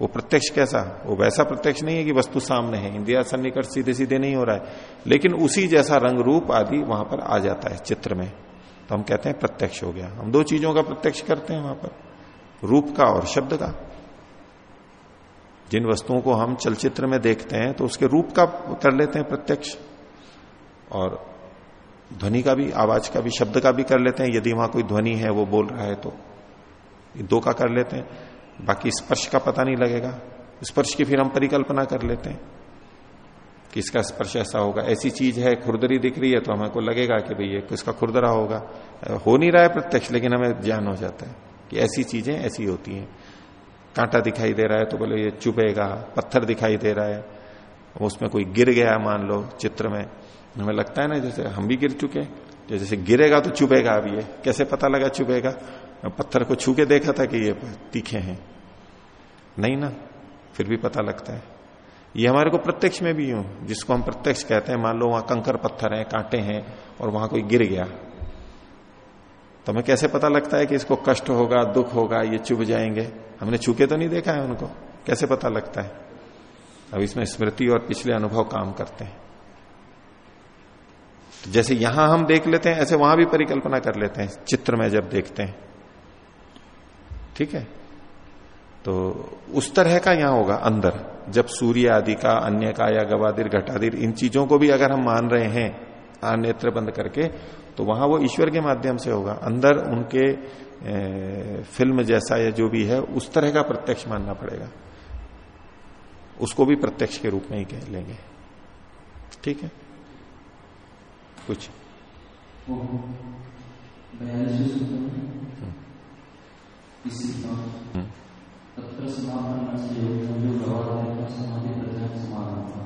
वो प्रत्यक्ष कैसा? वो वैसा प्रत्यक्ष नहीं है कि वस्तु सामने है। इंदिरा सन्निकट सीधे सीधे नहीं हो रहा है। लेकिन उसी जैसा रंग रूप आदि वहाँ पर आ जाता है चित्र में। तो हम कहते हैं प्रत्यक्ष हो गया। हम दो चीज़ों का प्रत्यक्ष करते हैं वहाँ पर। रूप का और शब्द का। जिन वस्तुओं को हम चलचित्र में देखते हैं तो उसके रूप का कर लेते हैं प्रत्यक्ष। और ध्वनि का भी, आवाज़ का भी, शब्द का भी कर लेते हैं। यदि वहाँ कोई ध्वनि है, वो बोल रहा है तो दो का कर लेते हैं। बाकी स्पर्श का पता नहीं लगेगा। स्पर्श की फिर हम परिकल्पना कर लेते हैं कि इसका स्पर्श ऐसा होगा। ऐसी चीज़ है, खुरदरी दिख रही है तो हमें को लगेगा कि भाई ये किसका खुरदरा होगा। हो नहीं रहा है प्रत्यक्ष, लेकिन हमें ज्ञान हो जाता है कि ऐसी चीज़ें ऐसी होती हैं। कांटा दिखाई दे रहा है तो बोले, ये चुभेगा, पत्थर दिखाई दे रहा है। उसमें कोई गिर गया, मान लो, चित्र में। हमें लगता है ना, जैसे हम भी गिर चुके जैसे गिरेगा तो चुभेगा अब ये। कैसे पता लगा चुभेगा? पत्थर को छू के देखा था कि ये तीखे हैं। नहीं ना, फिर भी पता लगता है। ये हमारे को प्रत्यक्ष में भी हूँ जिसको हम प्रत्यक्ष कहते हैं, मान लो वहाँ कंकर पत्थर हैं, कांटे हैं, और वहाँ कोई गिर गया। तो हमें कैसे पता लगता है कि इसको कष्ट होगा, दुख होगा, ये चुभ जाएँगे? हमने छूके तो नहीं देखा है उनको। कैसे पता लगता है? अब इसमें स्मृति और पिछले अनुभव काम करते हैं। तो जैसे यहाँ हम देख लेते हैं, ऐसे वहाँ भी परिकल्पना कर लेते हैं, चित्र में जब देखते हैं। ठीक है? तो उस तरह का यहाँ होगा अंदर। जब सूर्य आदि का अन्य का या गवादिर घटादिर इन चीज़ों को भी अगर हम मान रहे हैं नेत्र बंद करके तो वहाँ वो ईश्वर के माध्यम से होगा। अंदर उनके ए, फ़िल्म जैसा या जो भी है उस तरह का प्रत्यक्ष मानना पड़ेगा। उसको भी प्रत्यक्ष के रूप में ही कह लेंगे। ठीक है? कुछ? समाधि प्रधान समापन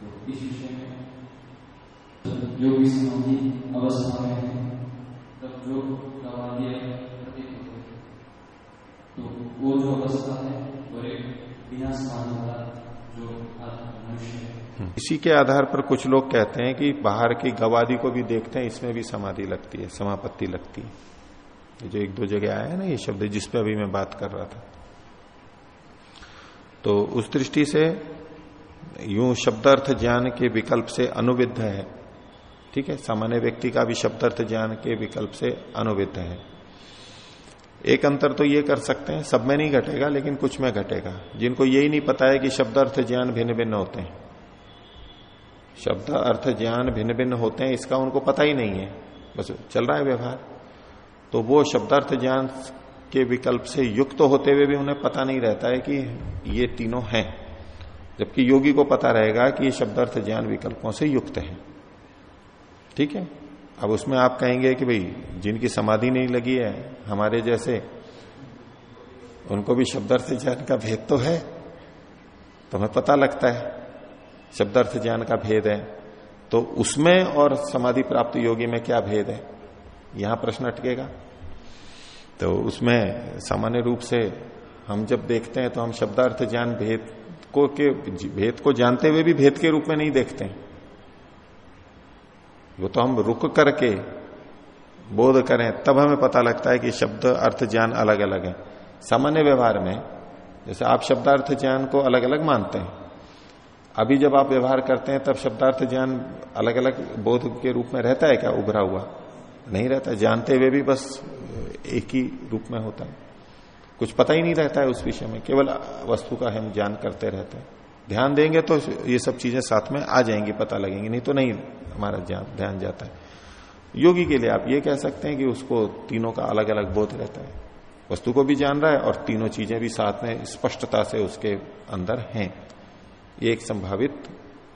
तो इस विषय में जो भी समाधि अवस्था में है तब जो गवाही प्रतीत होते तो वो जो अवस्था है वो एक बिना समाधि वाला जो मनुष्य है। इसी के आधार पर कुछ लोग कहते हैं कि बाहर की गवादी को भी देखते हैं इसमें भी समाधि लगती है समापत्ति लगती है। जो एक दो जगह आया है ना ये शब्द जिस पे अभी मैं बात कर रहा था। तो उस दृष्टि से यूँ शब्दार्थ ज्ञान के विकल्प से अनुविध है। ठीक है? सामान्य व्यक्ति का भी शब्दार्थ ज्ञान के विकल्प से अनुविध है। एक अंतर तो ये कर सकते हैं, सब में नहीं घटेगा, लेकिन कुछ में घटेगा। जिनको यही नहीं पता है कि शब्द अर्थ ज्ञान भिन्न भिन्न होते हैं। शब्द अर्थ ज्ञान भिन्न भिन्न होते हैं, इसका उनको पता ही नहीं है। बस चल रहा है व्यवहार। तो वो शब्दार्थ ज्ञान के विकल्प से युक्त होते हुए भी उन्हें पता नहीं रहता है कि ये तीनों हैं। जबकि योगी को पता रहेगा कि ये शब्दार्थ ज्ञान विकल्पों से युक्त है। ठीक है? अब उसमें आप कहेंगे कि भाई, जिनकी समाधि नहीं लगी है, हमारे जैसे, उनको भी शब्दार्थ ज्ञान का भेद तो है। तो हमें पता लगता है, शब्दार्थ ज्ञान का भेद है। तो उसमें और समाधि प्राप्त योगी में क्या भेद है? यहाँ प्रश्न अटकेगा। तो उसमें सामान्य रूप से हम जब देखते हैं तो हम शब्दार्थ ज्ञान भेद को के, भेद को जानते हुए भी भेद के रूप में नहीं देखते हैं। वो तो हम रुक करके बोध करें, तब हमें पता लगता है कि शब्द अर्थ ज्ञान अलग अलग है। सामान्य व्यवहार में, जैसे आप शब्दार्थ ज्ञान को अलग अलग मानते हैं, अभी जब आप व्यवहार करते हैं तब शब्दार्थ ज्ञान अलग अलग बोध के रूप में रहता है क्या? उभरा हुआ। नहीं रहता। जानते हुए भी बस एक ही रूप में होता है। कुछ पता ही नहीं रहता है उस विषय में। केवल वस्तु का हम ज्ञान करते रहते हैं। ध्यान देंगे तो ये सब चीज़ें साथ में आ जाएँगी, पता लगेंगी। नहीं तो नहीं हमारा ध्यान जाता है। योगी के लिए आप ये कह सकते हैं कि उसको तीनों का अलग अलग बोध रहता है। वस्तु को भी जान रहा है और तीनों चीज़ें भी साथ में स्पष्टता से उसके अंदर हैं। ये एक संभावित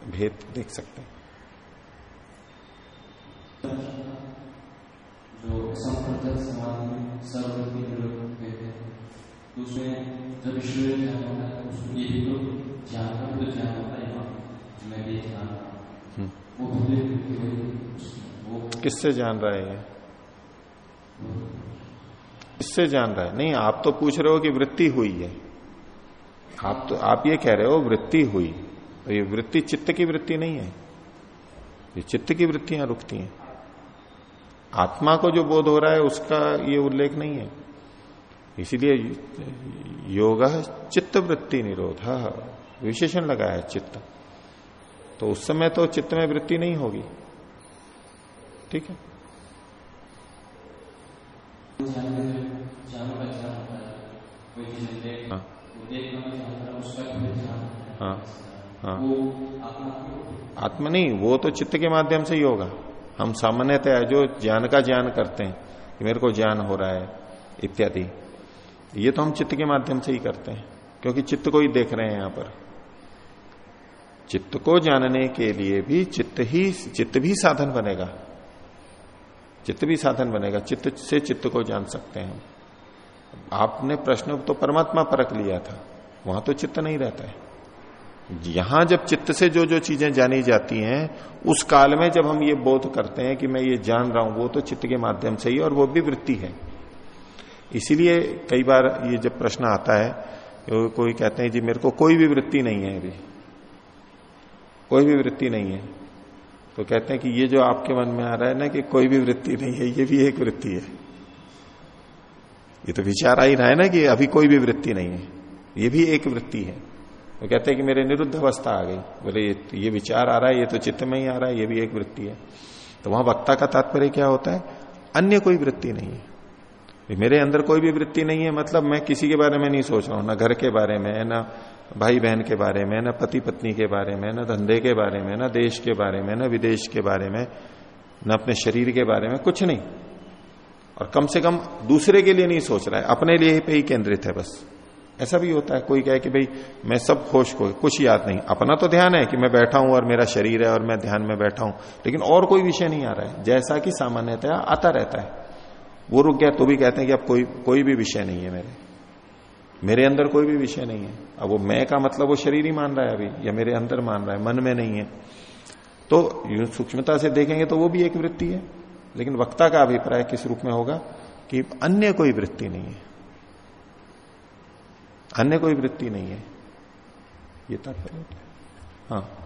भेद देख सकते हैं। समाज में विरोध कहते हैं उसमें जब ईश्वर ज्ञान होता है ये भी तो ज्ञान का तो ज्ञान होता है मैं भी ज्ञान वो वो किससे जान रहा है ये? किससे जान रहा है? नहीं आप तो पूछ रहे हो कि वृत्ति हुई है। आप तो आप ये कह रहे हो वृत्ति हुई। तो ये वृत्ति चित्त की वृत्ति नहीं है। ये चित्त की वृत्तियाँ रुकती हैं। आत्मा को जो बोध हो रहा है उसका ये उल्लेख नहीं है। इसीलिए योग चित्त वृत्ति निरोध। विशेषण लगा है चित्त। तो उस समय तो चित्त में वृत्ति नहीं होगी। ठीक है? हाँ। हाँ। हाँ। आत्मा नहीं वो तो चित्त के माध्यम से ही होगा। हम सामान्यतः जो ज्ञान का ज्ञान करते हैं, कि मेरे को ज्ञान हो रहा है, इत्यादि। ये तो हम चित्त के माध्यम से ही करते हैं, क्योंकि चित्त को ही देख रहे हैं यहाँ पर। चित्त को जानने के लिए भी चित्त ही, चित्त भी साधन बनेगा। चित्त भी साधन बनेगा, चित्त से चित्त को जान सकते हैं हम। आपने प्रश्न तो परमात्मा परख लिया था, वहाँ तो चित्त नहीं रहता है। यहाँ जब चित्त से जो जो चीज़ें जानी जाती हैं, उस काल में जब हम ये बोध करते हैं कि मैं ये जान रहा हूँ, वो तो चित्त के माध्यम से ही और वो भी वृत्ति है। इसीलिए कई बार ये जब प्रश्न आता है कोई कहते हैं, जी, मेरे को कोई भी वृत्ति नहीं है अभी। कोई भी वृत्ति नहीं है। तो कहते हैं कि ये जो आपके मन में आ रहा है ना कि कोई भी वृत्ति नहीं है, ये भी एक वृत्ति है। ये तो विचार आ ही रहा है ना कि अभी कोई भी वृत्ति नहीं है। ये भी एक वृत्ति है। वो कहते हैं कि मेरे निरुद्ध अवस्था आ गई। बोले ये, ये विचार आ रहा है ये तो चित्त में ही आ रहा है ये भी एक वृत्ति है। तो वहाँ वक्ता का तात्पर्य क्या होता है? अन्य कोई वृत्ति नहीं है। मेरे अंदर कोई भी वृत्ति नहीं है मतलब मैं किसी के बारे में नहीं सोच रहा हूँ ना घर के बारे में ना भाई बहन के बारे में ना पति पत्नी के बारे में ना धंधे के बारे में ना देश के बारे में ना विदेश के बारे में न अपने शरीर के बारे में कुछ नहीं। और कम से कम दूसरे के लिए नहीं सोच रहा है अपने लिए पे ही केंद्रित है बस। ऐसा भी होता है, कोई कहे कि भाई, मैं सब खोश को कुछ याद नहीं। अपना तो ध्यान है कि मैं बैठा हूँ और मेरा शरीर है और मैं ध्यान में बैठा हूँ, लेकिन और कोई विषय नहीं आ रहा है। जैसा कि सामान्यतया आता रहता है। वो रुक गया तो भी कहते हैं कि अब कोई कोई भी विषय नहीं है मेरे। मेरे अंदर कोई भी विषय नहीं है। अब वो मैं का मतलब वो शरीर ही मान रहा है अभी, या मेरे अंदर मान रहा है, मन में नहीं है। तो सूक्ष्मता से देखेंगे तो वो भी एक वृत्ति है, लेकिन वक्ता का अभिप्राय किस रूप में होगा कि अन्य कोई वृत्ति नहीं है। अन्य कोई वृत्ति नहीं है। ये तात्पर्य होता है। हाँ?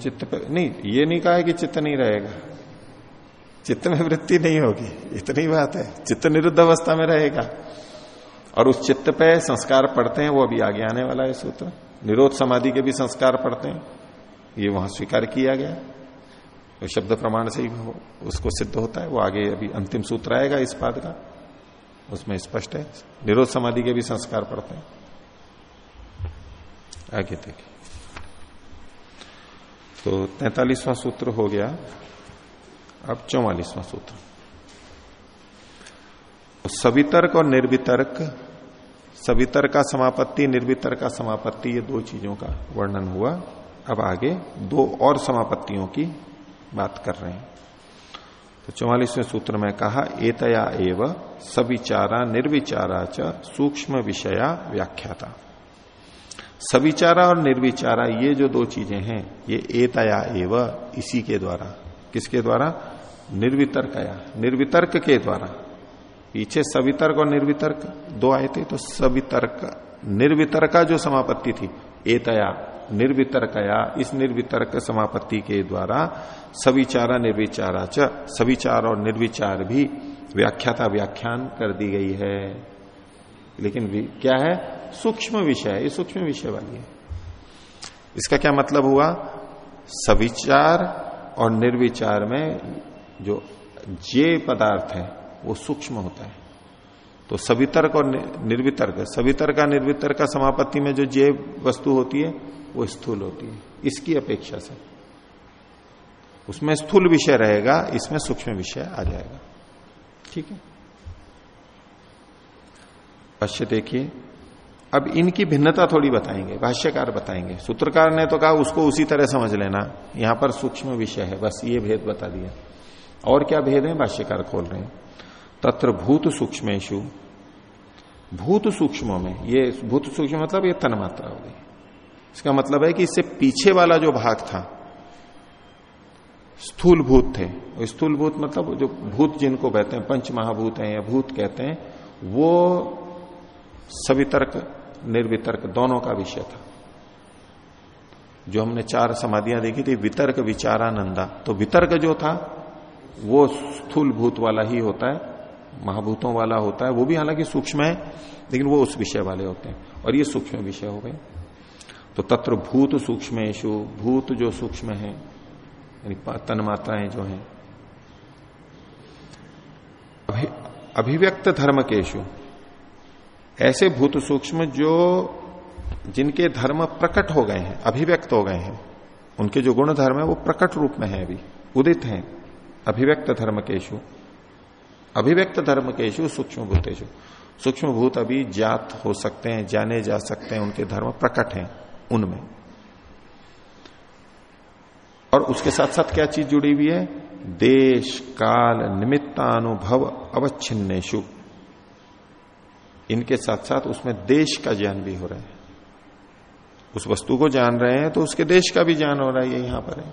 चित्त पे नहीं ये नहीं कहा है कि चित्त नहीं रहेगा। चित्त में वृत्ति नहीं होगी। इतनी बात है। चित्त निरुद्ध अवस्था में रहेगा। और उस चित्त पे संस्कार पढ़ते हैं वो अभी आगे आने वाला है सूत्र। निरोध समाधि के भी संस्कार पढ़ते हैं। ये वहाँ स्वीकार किया गया। तो शब्द प्रमाण से ही उसको सिद्ध होता है। वो आगे अभी अंतिम सूत्र आएगा इस बात का। उसमें स्पष्ट है। निरोध समाधि के भी संस्कार पड़ते हैं। आगे देखिए। तो तैतालीसवां सूत्र हो गया। अब चौवालीसवां सूत्र। तो सवितर्क और निर्वितर्क, सवितर्क का समापत्ति निर्वितर का समापत्ति, ये दो चीज़ों का वर्णन हुआ। अब आगे दो और समापत्तियों की बात कर रहे हैं। तो चौवालीसवें सूत्र में कहा, एतया एव सविचारा निर्विचारा च सूक्ष्म विषया व्याख्याता। सविचारा और निर्विचारा, ये जो दो चीज़ें हैं, ये एतया एव, इसी के द्वारा। किसके द्वारा? निर्वितर्कया। निर्वितर्क के द्वारा। पीछे सवितर्क और निर्वितर्क, दो आए थे तो सवितर्क, निर्वितर्का जो समापत्ति थी, एतया निर्वितर्कया, इस निर्वितर्क समापत्ति के द्वारा सविचारा निर्विचारा च, सविचार और निर्विचार भी व्याख्याता व्याख्यान कर दी गई है। लेकिन क्या है? सूक्ष्म विषय, ये सूक्ष्म विषय वाली है। इसका क्या मतलब हुआ? सविचार और निर्विचार में जो जे पदार्थ है, वो सूक्ष्म होता है। तो सवितर्क और निर्वितर्क, सवितर्क निर्वितर्क समापत्ति में जो जे वस्तु होती है वो स्थूल होती है। इसकी अपेक्षा से। उसमें स्थूल विषय रहेगा, इसमें सूक्ष्म विषय आ जाएगा। ठीक है? भाष्य देखिए। अब इनकी भिन्नता थोड़ी बताएँगे, भाष्यकार बताएँगे। सूत्रकार ने तो कहा, उसको उसी तरह समझ लेना। यहाँ पर सूक्ष्म विषय है, बस ये भेद बता दिया। और क्या भेद है? भाष्यकार खोल रहे हैं। तत्र भूत सूक्ष्मेशु भूत सूक्ष्म में, ये भूत सूक्ष्म मतलब ये तन्मात्रा हो गई। इसका मतलब है कि इससे पीछे वाला जो भाग था स्थूल भूत थे। स्थूल भूत मतलब जो भूत जिनको कहते हैं पंच महाभूत हैं या भूत कहते हैं, वो सवितर्क, निर्वितर्क, दोनों का विषय था। जो हमने चार समाधियाँ देखी थी, वितर्क, विचारानंदा। तो वितर्क जो था, वो स्थूल भूत वाला ही होता है, महाभूतों वाला होता है, वो भी हालाँकि सूक्ष्म है, लेकिन वो उस विषय वाले होते हैं। और ये सूक्ष्म विषय हो गए। तो तत्र भूत सूक्ष्म भूत जो सूक्ष्म है, यानी तन मात्राएँ जो हैं। अभिव्यक्त धर्म केशु ऐसे भूत सूक्ष्म जो जिनके धर्म प्रकट हो गए हैं, अभिव्यक्त हो गए हैं, उनके जो गुण धर्म है वो प्रकट रूप में है अभी, उदित हैं, अभिव्यक्त धर्म केशु अभिव्यक्त धर्म केशु सूक्ष्म भूतेशु सूक्ष्म भूत अभी जात हो सकते हैं, जाने जा सकते हैं, उनके धर्म प्रकट हैं। उनमें। और उसके साथ साथ क्या चीज़ जुड़ी हुई है? देश, काल, निमित्तानुभव अवच्छिन्नेशु इनके साथ साथ उसमें देश का ज्ञान भी हो रहा है। उस वस्तु को जान रहे हैं तो उसके देश का भी ज्ञान हो रहा है, ये यहाँ पर है।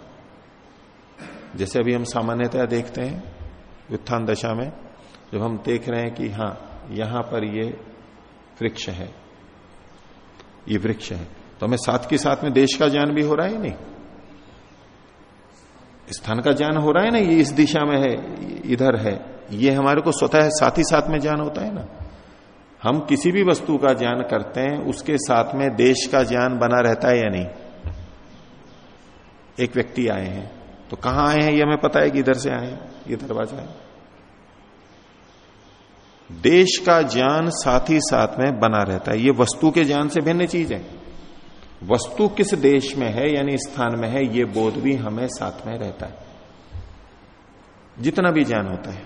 जैसे अभी हम सामान्यतया देखते हैं, उत्थान दशा में, जब हम देख रहे हैं कि हाँ यहाँ पर ये वृक्ष है। ये वृक्ष है। तो हमें साथ के साथ में देश का ज्ञान भी हो रहा है नहीं? स्थान का ज्ञान हो रहा है ना? ये इस दिशा में है, इधर है। ये हमारे को स्वतः साथ ही साथ में ज्ञान होता है ना? हम किसी भी वस्तु का ज्ञान करते हैं, उसके साथ में देश का ज्ञान बना रहता है या नहीं? एक व्यक्ति आए हैं तो कहाँ आए हैं ये हमें पता है कि इधर से आए हैं, ये दरवाज़ा है। देश का ज्ञान साथ ही साथ में बना रहता है। ये वस्तु के ज्ञान से भिन्न चीज़ है। वस्तु किस देश में है, यानी स्थान में है, ये बोध भी हमें साथ में रहता है। जितना भी ज्ञान होता है।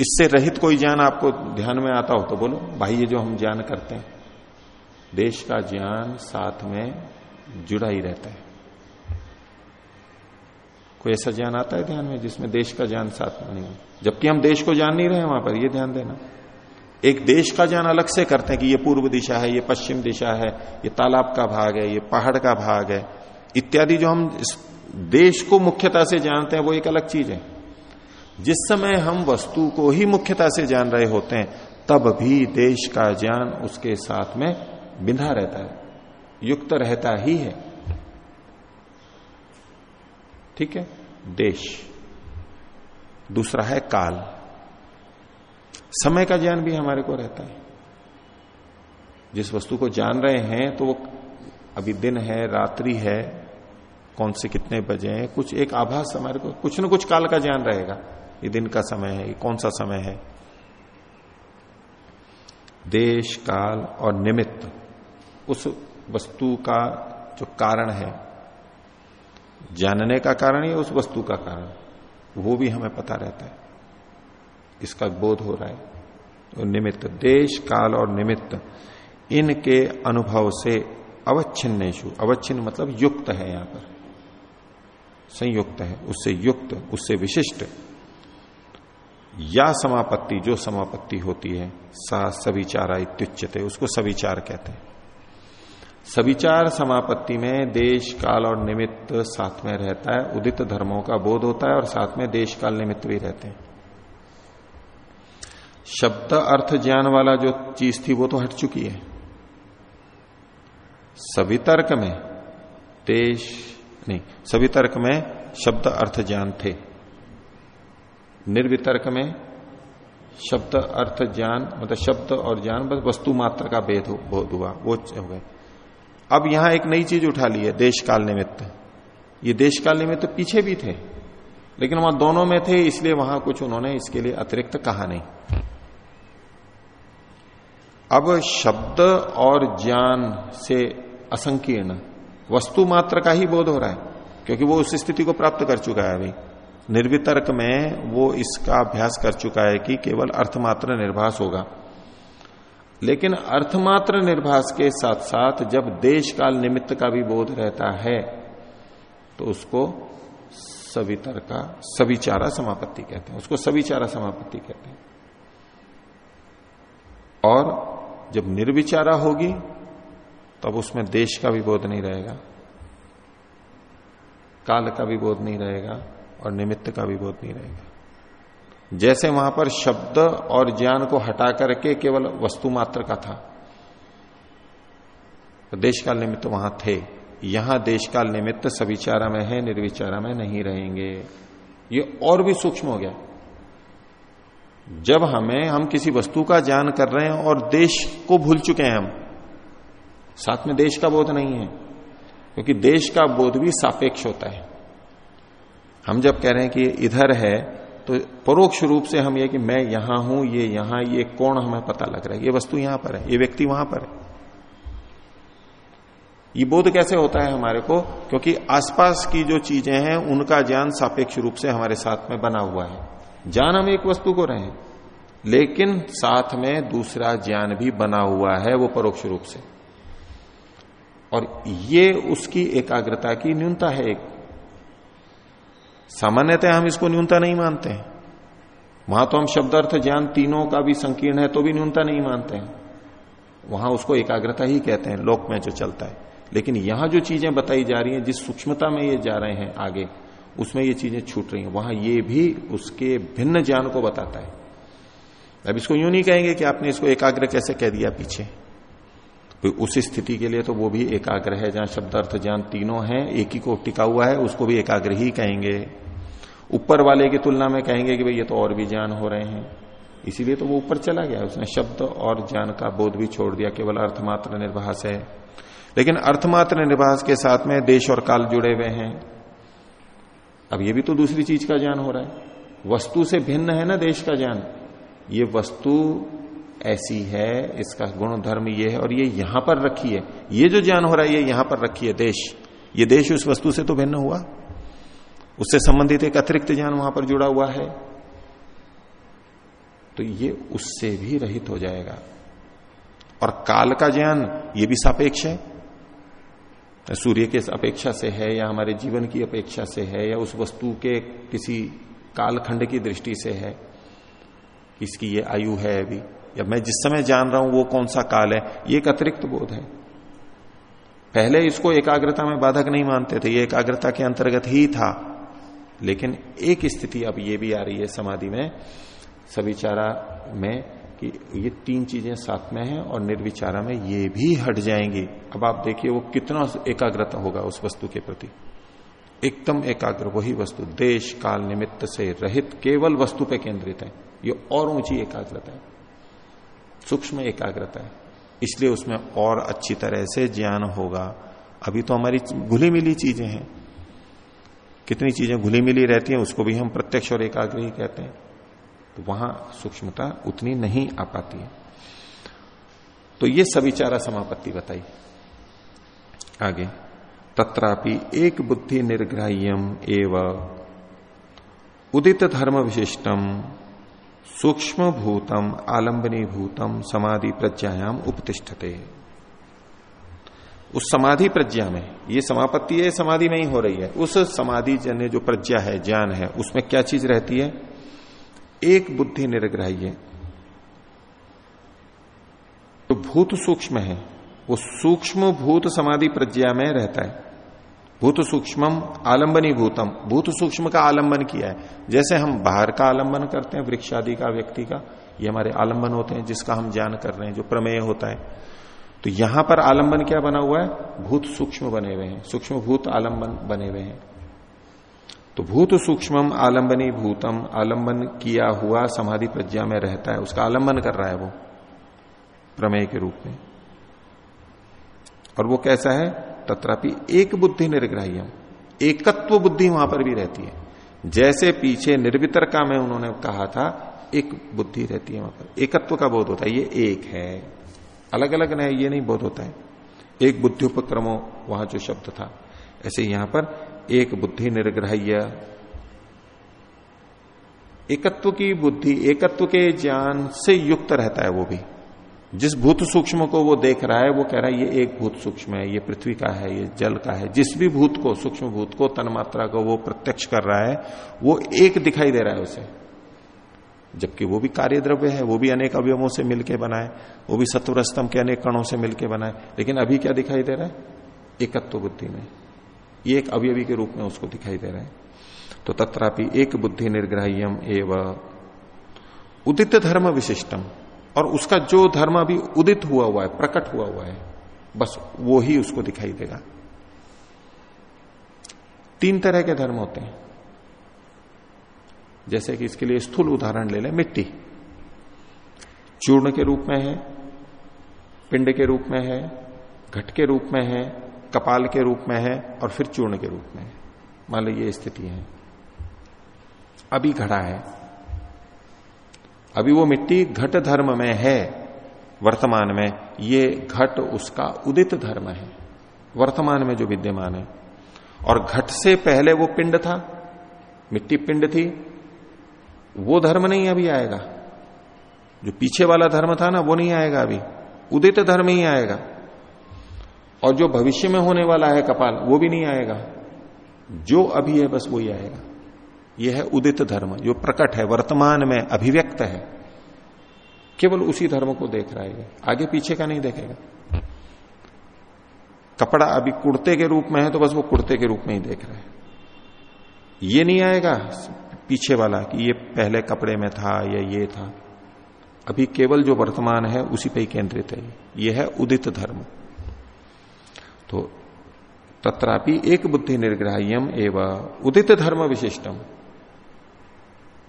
इससे रहित कोई ज्ञान आपको ध्यान में आता हो तो बोलो, भाई ये जो हम ज्ञान करते हैं, देश का ज्ञान साथ में जुड़ा ही रहता है। कोई ऐसा ज्ञान आता है ध्यान में जिसमें देश का ज्ञान साथ में नहीं हो? जबकि हम देश को जान नहीं रहे वहाँ पर, ये ध्यान देना। एक देश का ज्ञान अलग से करते हैं कि ये पूर्व दिशा है, ये पश्चिम दिशा है, ये तालाब का भाग है, ये पहाड़ का भाग है। इत्यादि जो हम देश को मुख्यता से जानते हैं, वो एक अलग चीज़ है। जिस समय हम वस्तु को ही मुख्यता से जान रहे होते हैं, तब भी देश का ज्ञान उसके साथ में बिंधा रहता है, युक्त रहता ही है। ठीक है? देश। दूसरा है काल। समय का ज्ञान भी हमारे को रहता है। जिस वस्तु को जान रहे हैं तो वो अभी दिन है, रात्रि है, कौन से कितने बजे हैं, कुछ एक आभास हमारे को, कुछ न कुछ काल का ज्ञान रहेगा। ये दिन का समय है, ये कौन सा समय है? देश, काल और निमित्त, उस वस्तु का जो कारण है, जानने का कारण या उस वस्तु का कारण, वो भी हमें पता रहता है। इसका बोध हो रहा है? तो निमित्त, देश, काल और निमित्त, इनके अनुभव से अवच्छिन्नेशु अवच्छिन्न मतलब युक्त है यहाँ पर। संयुक्त है, उससे युक्त, उससे विशिष्ट। या समापत्ति, जो समापत्ति होती है, सा सविचारा इत्युच्यते, उसको सविचार कहते हैं। सविचार समापत्ति में देश, काल और निमित्त साथ में रहता है, उदित धर्मों का बोध होता है और साथ में देश, काल, निमित्त भी रहते हैं। शब्द अर्थ ज्ञान वाला जो चीज़ थी वो तो हट चुकी है। सभी तर्क में देश नहीं सभी तर्क में शब्द अर्थ ज्ञान थे। निर्वितर्क में शब्द अर्थ ज्ञान मतलब शब्द और ज्ञान, बस वस्तु मात्र का भेद बोध हुआ, वो हो गए। अब यहाँ एक नई चीज़ उठा ली है देश काल निमित्त। ये देश काल निमित्त पीछे भी थे, लेकिन वहाँ दोनों में थे, इसलिए वहाँ कुछ उन्होंने इसके लिए अतिरिक्त कहा नहीं। अब शब्द और ज्ञान से असंकीर्ण। वस्तु मात्र का ही बोध हो रहा है, क्योंकि वो उस स्थिति को प्राप्त कर चुका है अभी। निर्वितर्क में वो इसका अभ्यास कर चुका है कि केवल अर्थमात्र निर्भास होगा। लेकिन अर्थमात्र निर्भास के साथ साथ जब देश काल निमित्त का भी बोध रहता है तो उसको सवितर का, सविचारा समापत्ति कहते हैं। उसको सविचारा समापत्ति कहते हैं। और जब निर्विचारा होगी, तब उसमें देश का भी बोध नहीं रहेगा, काल का भी बोध नहीं रहेगा और निमित्त का भी बोध नहीं रहेगा। जैसे वहाँ पर शब्द और ज्ञान को हटा करके केवल वस्तु मात्र का था तो देश काल निमित्त वहाँ थे। यहाँ देश काल निमित्त सविचारा में है, निर्विचारा में नहीं रहेंगे। ये और भी सूक्ष्म हो गया। जब हमें, हम किसी वस्तु का ज्ञान कर रहे हैं और देश को भूल चुके हैं हम। साथ में देश का बोध नहीं है, क्योंकि देश का बोध भी सापेक्ष होता है। हम जब कह रहे हैं कि इधर है तो परोक्ष रूप से हम ये कि मैं यहाँ हूँ, ये यहाँ, ये कोण हमें पता लग रहा है? ये वस्तु यहाँ पर है, ये व्यक्ति वहाँ पर है। ये बोध कैसे होता है हमारे को? क्योंकि आसपास की जो चीज़ें हैं, उनका ज्ञान सापेक्ष रूप से हमारे साथ में बना हुआ है। ज्ञान हम एक वस्तु को रहे लेकिन साथ में दूसरा ज्ञान भी बना हुआ है वो परोक्ष रूप से। और ये उसकी एकाग्रता की न्यूनता है एक। सामान्यतः हम इसको न्यूनता नहीं मानते हैं। वहाँ तो हम शब्द अर्थ ज्ञान तीनों का भी संकीर्ण है तो भी न्यूनता नहीं मानते हैं। वहाँ उसको एकाग्रता ही कहते हैं, लोक में जो चलता है। लेकिन यहाँ जो चीज़ें बताई जा रही हैं, जिस सूक्ष्मता में ये जा रहे हैं आगे उसमें ये चीज़ें छूट रही हैं। वहाँ ये भी उसके भिन्न ज्ञान को बताता है। अब इसको यूँ नहीं कहेंगे कि आपने इसको एकाग्र कैसे कह दिया पीछे। तो उस स्थिति के लिए तो वो भी एकाग्र है, जहाँ शब्द अर्थ ज्ञान तीनों हैं, एक ही को टिका हुआ है, उसको भी एकाग्र ही कहेंगे। ऊपर वाले की तुलना में कहेंगे कि भाई ये तो और भी ज्ञान हो रहे हैं। इसीलिए तो वो ऊपर चला गया। उसने शब्द और ज्ञान का बोध भी छोड़ दिया, केवल अर्थमात्र निर्भाष है। लेकिन अर्थमात्र निर्भाष के साथ में देश और काल जुड़े हुए हैं। अब ये भी तो दूसरी चीज़ का ज्ञान हो रहा है। वस्तु से भिन्न है ना देश का ज्ञान? ये वस्तु ऐसी है, इसका गुण धर्म ये है, और ये यहाँ पर रखी है। ये जो ज्ञान हो रहा है, ये यहाँ पर रखी है देश। ये देश उस वस्तु से तो भिन्न हुआ। उससे संबंधित एक अतिरिक्त ज्ञान वहाँ पर जुड़ा हुआ है। तो ये उससे भी रहित हो जाएगा। और काल का ज्ञान, ये भी सापेक्ष है। सूर्य के अपेक्षा से है या हमारे जीवन की अपेक्षा से है या उस वस्तु के किसी कालखंड की दृष्टि से है, किसकी ये आयु है अभी? या मैं जिस समय जान रहा हूँ वो कौन सा काल है? ये एक अतिरिक्त बोध है। पहले इसको एकाग्रता में बाधक नहीं मानते थे, ये एकाग्रता के अंतर्गत ही था। लेकिन एक स्थिति अब ये भी आ रही है समाधि में, सविचारा में कि ये तीन चीज़ें साथ में हैं और निर्विचारा में ये भी हट जाएँगी। अब आप देखिए वो कितना एकाग्रता होगा उस वस्तु के प्रति। एकदम एकाग्र, वही वस्तु देश, काल, निमित्त से रहित, केवल वस्तु पे केंद्रित है। ये और ऊँची एकाग्रता है। सूक्ष्म एकाग्रता है। इसलिए उसमें और अच्छी तरह से ज्ञान होगा। अभी तो हमारी घुली मिली चीज़ें हैं। कितनी चीज़ें घुली मिली रहती हैं, उसको भी हम प्रत्यक्ष और एकाग्र ही कहते हैं। तो वहाँ सूक्ष्मता उतनी नहीं आ पाती है। तो ये सविचारा समापत्ति बताई। आगे, तत्रापि एक बुद्धि निर्ग्राह्यम एव। उदित धर्म विशिष्टम सूक्ष्म भूतम आलंबनी भूतम समाधि प्रज्ञायाम उपतिष्ठते। उस समाधि प्रज्ञा में, ये समापत्ति है, समाधि में ही हो रही है। उस समाधि जन जो प्रज्ञा है, ज्ञान है, उसमें क्या चीज़ रहती है? एक बुद्धि निर्ग्राह्य तो भूत सूक्ष्म है, वो सूक्ष्म भूत समाधि प्रज्ञा में रहता है। भूत सूक्ष्मम आलंबनी भूतम। भूत सूक्ष्म का आलंबन किया है। जैसे हम बाहर का आलंबन करते हैं, वृक्ष आदि का, व्यक्ति का, ये हमारे आलंबन होते हैं, जिसका हम ज्ञान कर रहे हैं, जो प्रमेय होता है। तो यहाँ पर आलंबन क्या बना हुआ है? भूत सूक्ष्म बने हुए हैं। सूक्ष्म भूत आलंबन बने हुए हैं। तो भूत सूक्ष्मम आलंबनी भूतम, आलंबन किया हुआ समाधि प्रज्ञा में रहता है, उसका आलंबन कर रहा है वो, प्रमेय के रूप में। और वो कैसा है? तथापि एक बुद्धि निर्ग्राह्यम, एकत्व बुद्धि वहाँ पर भी रहती है। जैसे पीछे निर्वितर का में उन्होंने कहा था, एक बुद्धि रहती है वहाँ पर। एकत्व का बोध होता है, ये एक है। अलग अलग नहीं, ये नहीं बोध होता है। एक बुद्धि उपक्रमो, वहाँ जो शब्द था, ऐसे यहाँ पर एक बुद्धि निर्ग्राह्य। एकत्व की बुद्धि, एकत्व के ज्ञान से युक्त रहता है वो भी। जिस भूत सूक्ष्म को वो देख रहा है, वो कह रहा है, ये एक भूत सूक्ष्म है, ये पृथ्वी का है, ये जल का है। जिस भी भूत को, सूक्ष्म भूत को, तन मात्रा को वो प्रत्यक्ष कर रहा है, वो एक दिखाई दे रहा है उसे। जबकि वो भी कार्य द्रव्य है, वो भी अनेक अवयवों से मिलकर बनाए वो भी सत्वर स्तंभ के अनेक कणों से मिलकर बनाए लेकिन अभी क्या दिखाई दे रहा है? एकत्व बुद्धि में। ये एक अवयवी के रूप में उसको दिखाई दे रहा है। तो तत्रापि एक बुद्धि निर्ग्राह्यम एवं। उदित धर्म विशिष्टम। और उसका जो धर्म अभी उदित हुआ हुआ है, प्रकट हुआ हुआ है, बस वो ही उसको दिखाई देगा। तीन तरह के धर्म होते हैं। जैसे कि इसके लिए स्थूल उदाहरण ले लें, मिट्टी। चूर्ण के रूप में है, पिंड के रूप में है, घट के रूप में है कपाल के रूप में है और फिर चूर्ण के रूप में है। मान लो ये स्थिति है। अभी घड़ा है। अभी वो मिट्टी घट धर्म में है, वर्तमान में। ये घट उसका उदित धर्म है। वर्तमान में जो विद्यमान है। और घट से पहले वो पिंड था। मिट्टी पिंड थी। वो धर्म नहीं अभी आएगा। जो पीछे वाला धर्म था ना, वो नहीं आएगा अभी। उदित धर्म ही आएगा। और जो भविष्य में होने वाला है कपाल, वो भी नहीं आएगा। जो अभी है, बस वही आएगा। यह है उदित धर्म, जो प्रकट है, वर्तमान में अभिव्यक्त है। केवल उसी धर्म को देख रहा है आगे पीछे का नहीं देखेगा। कपड़ा अभी कुर्ते के रूप में है तो बस वो कुर्ते के रूप में ही देख रहा है। ये नहीं आएगा पीछे वाला कि ये पहले कपड़े में था या ये था। अभी केवल जो वर्तमान है, उसी पे ही केंद्रित है। ये है उदित धर्म। तो तत्रापि एक बुद्धि निर्ग्राह्यम एवं। उदित धर्म विशिष्टम।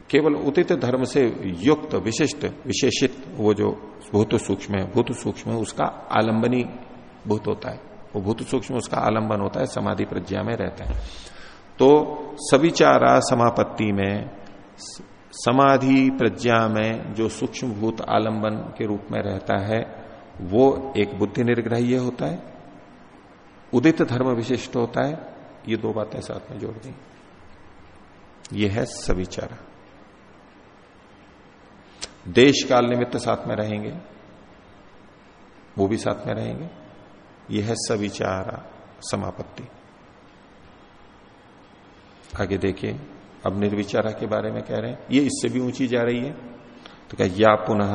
केवल उदित धर्म से युक्त, विशिष्ट, विशेषित वो जो भूत सूक्ष्म है, भूत सूक्ष्म उसका आलंबनी भूत होता है। वो भूत सूक्ष्म, उसका आलंबन होता है, समाधि प्रज्ञा में रहता है। तो सविचारा समापत्ति में, समाधि प्रज्ञा में जो सूक्ष्म भूत आलंबन के रूप में रहता है, वो एक बुद्धि निर्ग्रह्य होता है। उदित धर्म विशिष्ट होता है, ये दो बातें साथ में जोड़ दी। ये है सविचारा। देश काल निमित्त साथ में रहेंगे, वो भी साथ में रहेंगे। यह है सविचारा समापत्ति। आगे देखिए, अब निर्विचारा के बारे में कह रहे हैं, ये इससे भी ऊँची जा रही है। तो क्या या पुनः,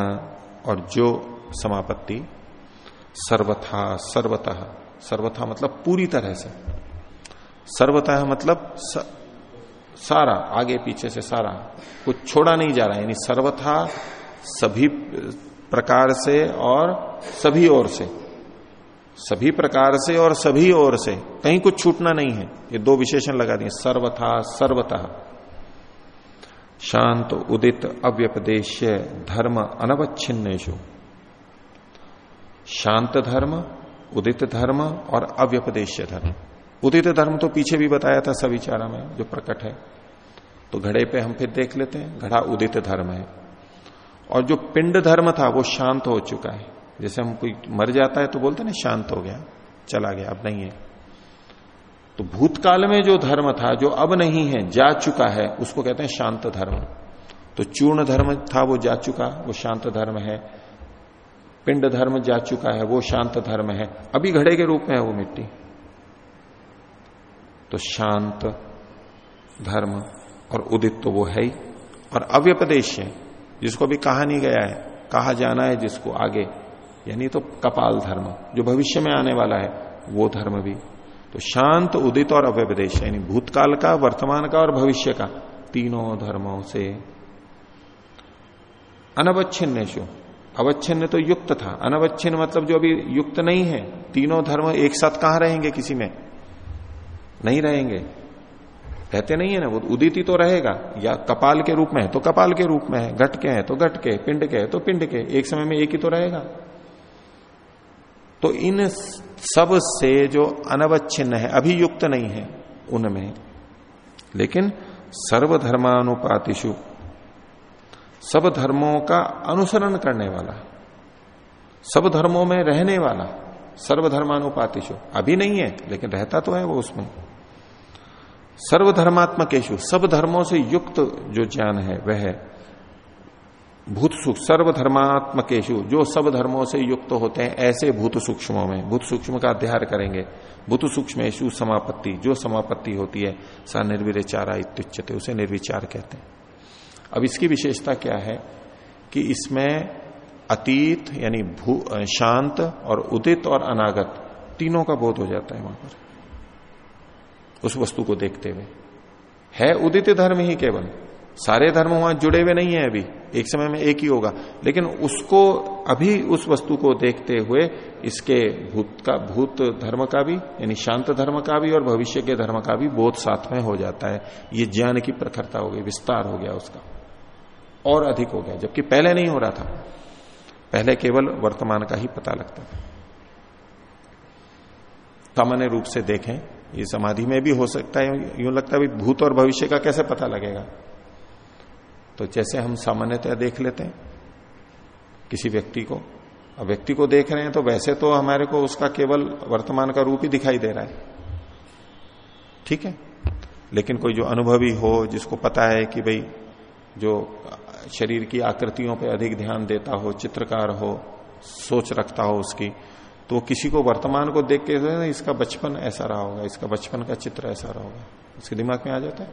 और जो समापत्ति, सर्वथा, सर्वतः। सर्वथा मतलब पूरी तरह से। सर्वतः मतलब स, सारा आगे पीछे से सारा। कुछ छोड़ा नहीं जा रहा यानी सर्वथा सभी प्रकार से और सभी ओर से। सभी प्रकार से और सभी ओर से। कहीं कुछ छूटना नहीं है। ये दो विशेषण लगा दिए। सर्वथा सर्वतः। शांत उदित अव्यपदेश धर्म अनवच्छिन्नेशु शांत धर्म उदित धर्म और अव्यपदेश धर्म। उदित धर्म तो पीछे भी बताया था सविचारा में, जो प्रकट है। तो घड़े पे हम फिर देख लेते हैं, घड़ा उदित धर्म है। और जो पिंड धर्म था, वो शांत हो चुका है। जैसे हम कोई मर जाता है तो बोलते ना, शांत हो गया, चला गया, अब नहीं है। तो भूतकाल में जो धर्म था, जो अब नहीं है, जा चुका है, उसको कहते हैं शांत धर्म। तो चूर्ण धर्म था, वो जा चुका, वो शांत धर्म है। पिंड धर्म जा चुका है, वो शांत धर्म है। अभी घड़े के रूप में है वो मिट्टी। तो शांत धर्म और उदित तो वो है ही। और अव्यपदेश है जिसको भी कहा नहीं गया है, कहा जाना है जिसको आगे, यानी तो कपाल धर्म, जो भविष्य में आने वाला है, वो धर्म भी। तो शांत, उदित और अव्यपदेश यानी भूतकाल का, वर्तमान का और भविष्य का, तीनों धर्मों से अनवच्छिन्न शो अवच्छिन्न तो युक्त था। अनवच्छिन्न मतलब जो अभी युक्त नहीं है, तीनों धर्म एक साथ कहाँ रहेंगे किसी में? नहीं रहेंगे। कहते नहीं है ना वो, उदिति तो रहेगा। या कपाल के रूप में है तो कपाल के रूप में है, घट के है तो घट के, पिंड के है तो पिंड के, एक समय में एक ही तो रहेगा। तो इन सबसे जो अनवच्छिन्न है, अभी युक्त नहीं है, उनमें। लेकिन सर्वधर्मानुपातिशु सब धर्मों का अनुसरण करने वाला, सब धर्मों में रहने वाला, सर्वधर्मानुपातिशु। अभी नहीं है, लेकिन रहता तो है वो उसमें। सर्वधर्मात्मकेशु, सब धर्मों से युक्त जो ज्ञान है, वह भूत सूक्ष्म। सर्वधर्मात्मकेशु, जो सब धर्मों से युक्त होते हैं, ऐसे भूत सूक्ष्मों में, भूत सूक्ष्म का अध्ययन करेंगे। भूत सूक्ष्मेशु समापत्ति, जो समापत्ति होती है, सा निर्विचारा इत्युच्यते, उसे निर्विचार कहते हैं। अब इसकी विशेषता क्या है कि इसमें अतीत, यानी भू, शांत और उदित और अनागत तीनों का बोध हो जाता है वहाँ पर, उस वस्तु को देखते हुए। है उदित धर्म ही केवल। सारे धर्म वहाँ जुड़े हुए नहीं है अभी, एक समय में एक ही होगा। लेकिन उसको, अभी उस वस्तु को देखते हुए, इसके भूत का, भूत धर्म का भी, यानी शांत धर्म का भी और भविष्य के धर्म का भी बोध साथ में हो जाता है। ये ज्ञान की प्रखरता हो गई, विस्तार हो गया उसका। और अधिक हो गया, जबकि पहले नहीं हो रहा था। पहले केवल वर्तमान का ही पता लगता था। सामान्य रूप से देखें, ये समाधि में भी हो सकता है, यूँ लगता है भूत और भविष्य का कैसे पता लगेगा? तो जैसे हम सामान्यतः देख लेते हैं, किसी व्यक्ति को, अब व्यक्ति को देख रहे हैं तो वैसे तो हमारे को उसका केवल वर्तमान का रूप ही दिखाई दे रहा है। ठीक है? लेकिन कोई जो अनुभवी हो, जिसको पता है कि भाई जो शरीर की आकृतियों पे अधिक ध्यान देता हो, चित्रकार हो, सोच रखता हो उसकी तो किसी को वर्तमान को देख के इसका बचपन ऐसा रहा होगा, इसका बचपन का चित्र ऐसा रहा होगा। उसके दिमाग में आ जाता है।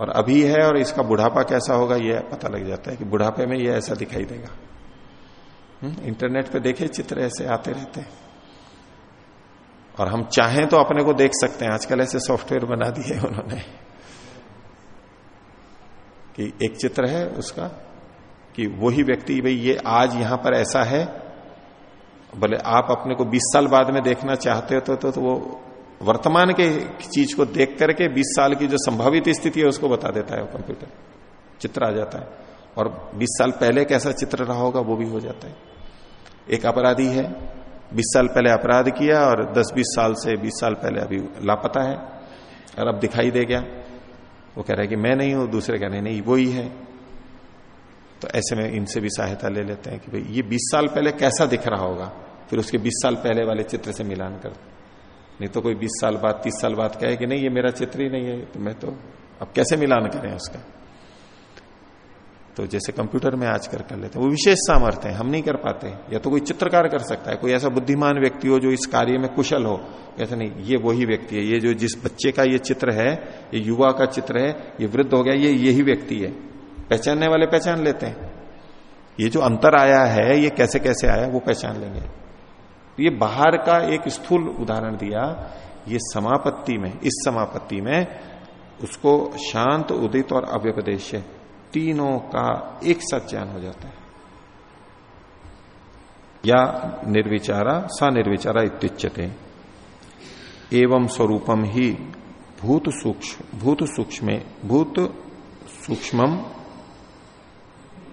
और अभी है और इसका बुढ़ापा कैसा होगा यह पता लग जाता है कि बुढ़ापे में यह ऐसा दिखाई देगा। इंटरनेट पे देखे चित्र ऐसे आते रहते हैं। और हम चाहें तो अपने को देख सकते हैं, आजकल ऐसे सॉफ्टवेयर बना दिए उन्होंने। कि एक चित्र है उसका कि वही व्यक्ति भाई ये आज यहाँ पर ऐसा है बोले आप अपने को 20 साल बाद में देखना चाहते हो तो, तो, तो वो वर्तमान के चीज़ को देख करके 20 साल की जो संभावित स्थिति है उसको बता देता है वो कंप्यूटर। चित्र आ जाता है। और 20 साल पहले कैसा चित्र रहा होगा वो भी हो जाता है। एक अपराधी है 20 साल पहले अपराध किया और 10-20 साल से 20 साल पहले अभी लापता है और अब दिखाई दे गया। वो कह रहा है कि मैं नहीं हूँ, दूसरे कह रहे हैं, नहीं, वो ही है। तो ऐसे में इनसे भी सहायता ले लेते हैं कि भाई, ये 20 साल पहले कैसा दिख रहा होगा? फिर उसके 20 साल पहले वाले चित्र से मिलान कर नहीं तो कोई 20 साल बाद 30 साल बाद कहे कि नहीं, ये मेरा चित्र ही नहीं है तो मैं तो अब कैसे मिलान करें उसका? तो जैसे कंप्यूटर में आज कर कर लेते हैं, वो विशेष सामर्थ्य है, हम नहीं कर पाते, या तो कोई चित्रकार कर सकता है, कोई ऐसा बुद्धिमान व्यक्ति हो जो इस कार्य में कुशल हो, ऐसा नहीं, ये वही व्यक्ति है, ये जो जिस बच्चे का ये चित्र है, ये युवा का चित्र है, ये वृद्ध हो गया, ये, यही व्यक्ति है। पहचानने वाले पहचान लेते हैं। ये जो अंतर आया है, ये कैसे कैसे आया, वो पहचान लेंगे। ये बाहर का एक स्थूल उदाहरण दिया, ये समापत्ति में, इस समापत्ति में उसको शांत, उदित और अव्यपदेश तीनों का एक साथ ज्ञान हो जाता है। या निर्विचारा सा निर्विचारा इत्युच्यते। एवं स्वरूपम ही भूत सूक्ष्म भूत सूक्ष्म भूत सूक्ष्म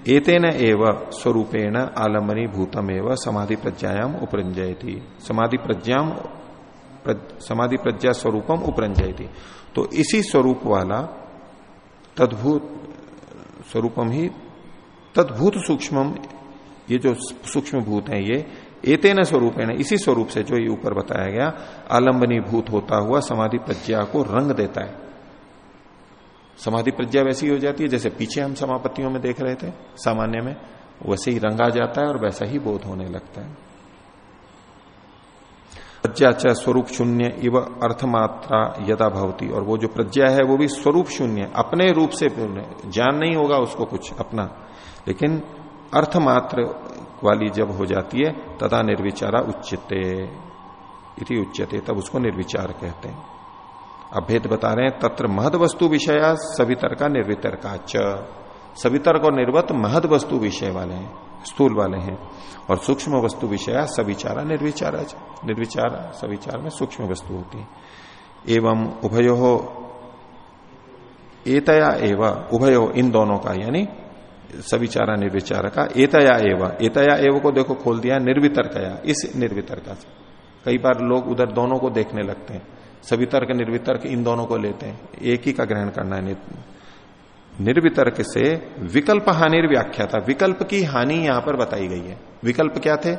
एतेन एव स्वरूपेण आलम्बनी भूतम एव समाधि प्रज्ञायाम उपरंजयती समाधि प्रज्ञाम समाधि प्रज्ञा स्वरूपम उपरंजयती तो इसी स्वरूप वाला तद्भूत स्वरूपम ही तद्भूत सूक्ष्म ये जो सूक्ष्म भूत है ये, एतेन स्वरूप है इसी स्वरूप से जो ये ऊपर बताया गया, आलंबनी भूत होता हुआ समाधि प्रज्ञा को रंग देता है। समाधि प्रज्ञा वैसी हो जाती है, जैसे पीछे हम समापत्तियों में देख रहे थे, सामान्य में, वैसे ही रंगा जाता है और वैसा ही बोध होने लगता है। प्रज्ञा च स्वरूप शून्य इव अर्थमात्रा यदा भवती। और वो जो प्रज्ञा है, वो भी स्वरूप शून्य, अपने रूप से पूर्ण ज्ञान नहीं होगा उसको कुछ, अपना। लेकिन अर्थमात्र वाली जब हो जाती है, तदा निर्विचारा उच्चते इति उच्चते तब उसको निर्विचार कहते हैं। अब भेद बता रहे हैं, तत्र महद वस्तु विषया सवितर का निर्वितर का च सवितर्क और निर्वत महद वस्तु विषय वाले हैं। स्थूल वाले हैं। और सूक्ष्म वस्तु विषया सविचारा निर्विचारा निर्विचारा, सविचार में सूक्ष्म वस्तु होती है। एवं उभयो, एतया एव, उभयो इन दोनों का, यानी सविचारा निर्विचार का, एतया एव एतया एव को देखो खोल दिया, निर्वितर्कया, इस निर्वितर्का से। कई बार लोग उधर दोनों को देखने लगते हैं। सवितर्क, निर्वितर्क इन दोनों को लेते हैं। एक ही का ग्रहण करना है निर्वितर्क से विकल्प हानि व्याख्या था। विकल्प की हानि यहाँ पर बताई गई है। विकल्प क्या थे?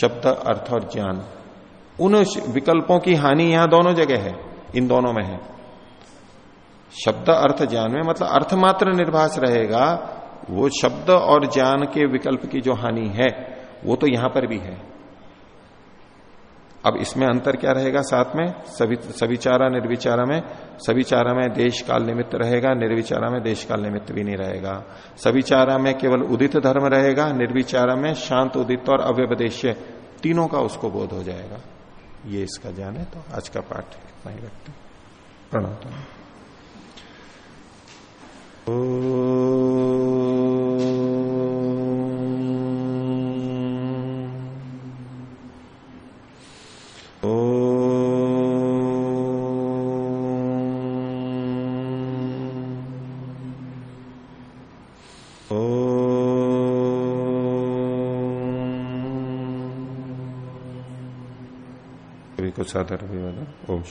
शब्द, अर्थ और ज्ञान। उन विकल्पों की हानि यहाँ दोनों जगह है। इन दोनों में है। शब्द, अर्थ, ज्ञान में मतलब अर्थमात्र निर्भाष रहेगा। वो शब्द और ज्ञान के विकल्प की जो हानि है, वो तो यहाँ पर भी है। अब इसमें अंतर क्या रहेगा साथ में? सभी, सविचारा, निर्विचारा में? सविचारा में देश काल निमित्त रहेगा, निर्विचारा में देश काल निमित्त भी नहीं रहेगा। सविचारा में केवल उदित धर्म रहेगा, निर्विचारा में शांत, उदित और अव्यपदेश तीनों का उसको बोध हो जाएगा। ये इसका ज्ञान है तो आज का पाठ इतना ही रखते प्रणाम। कुछ विवाद ओम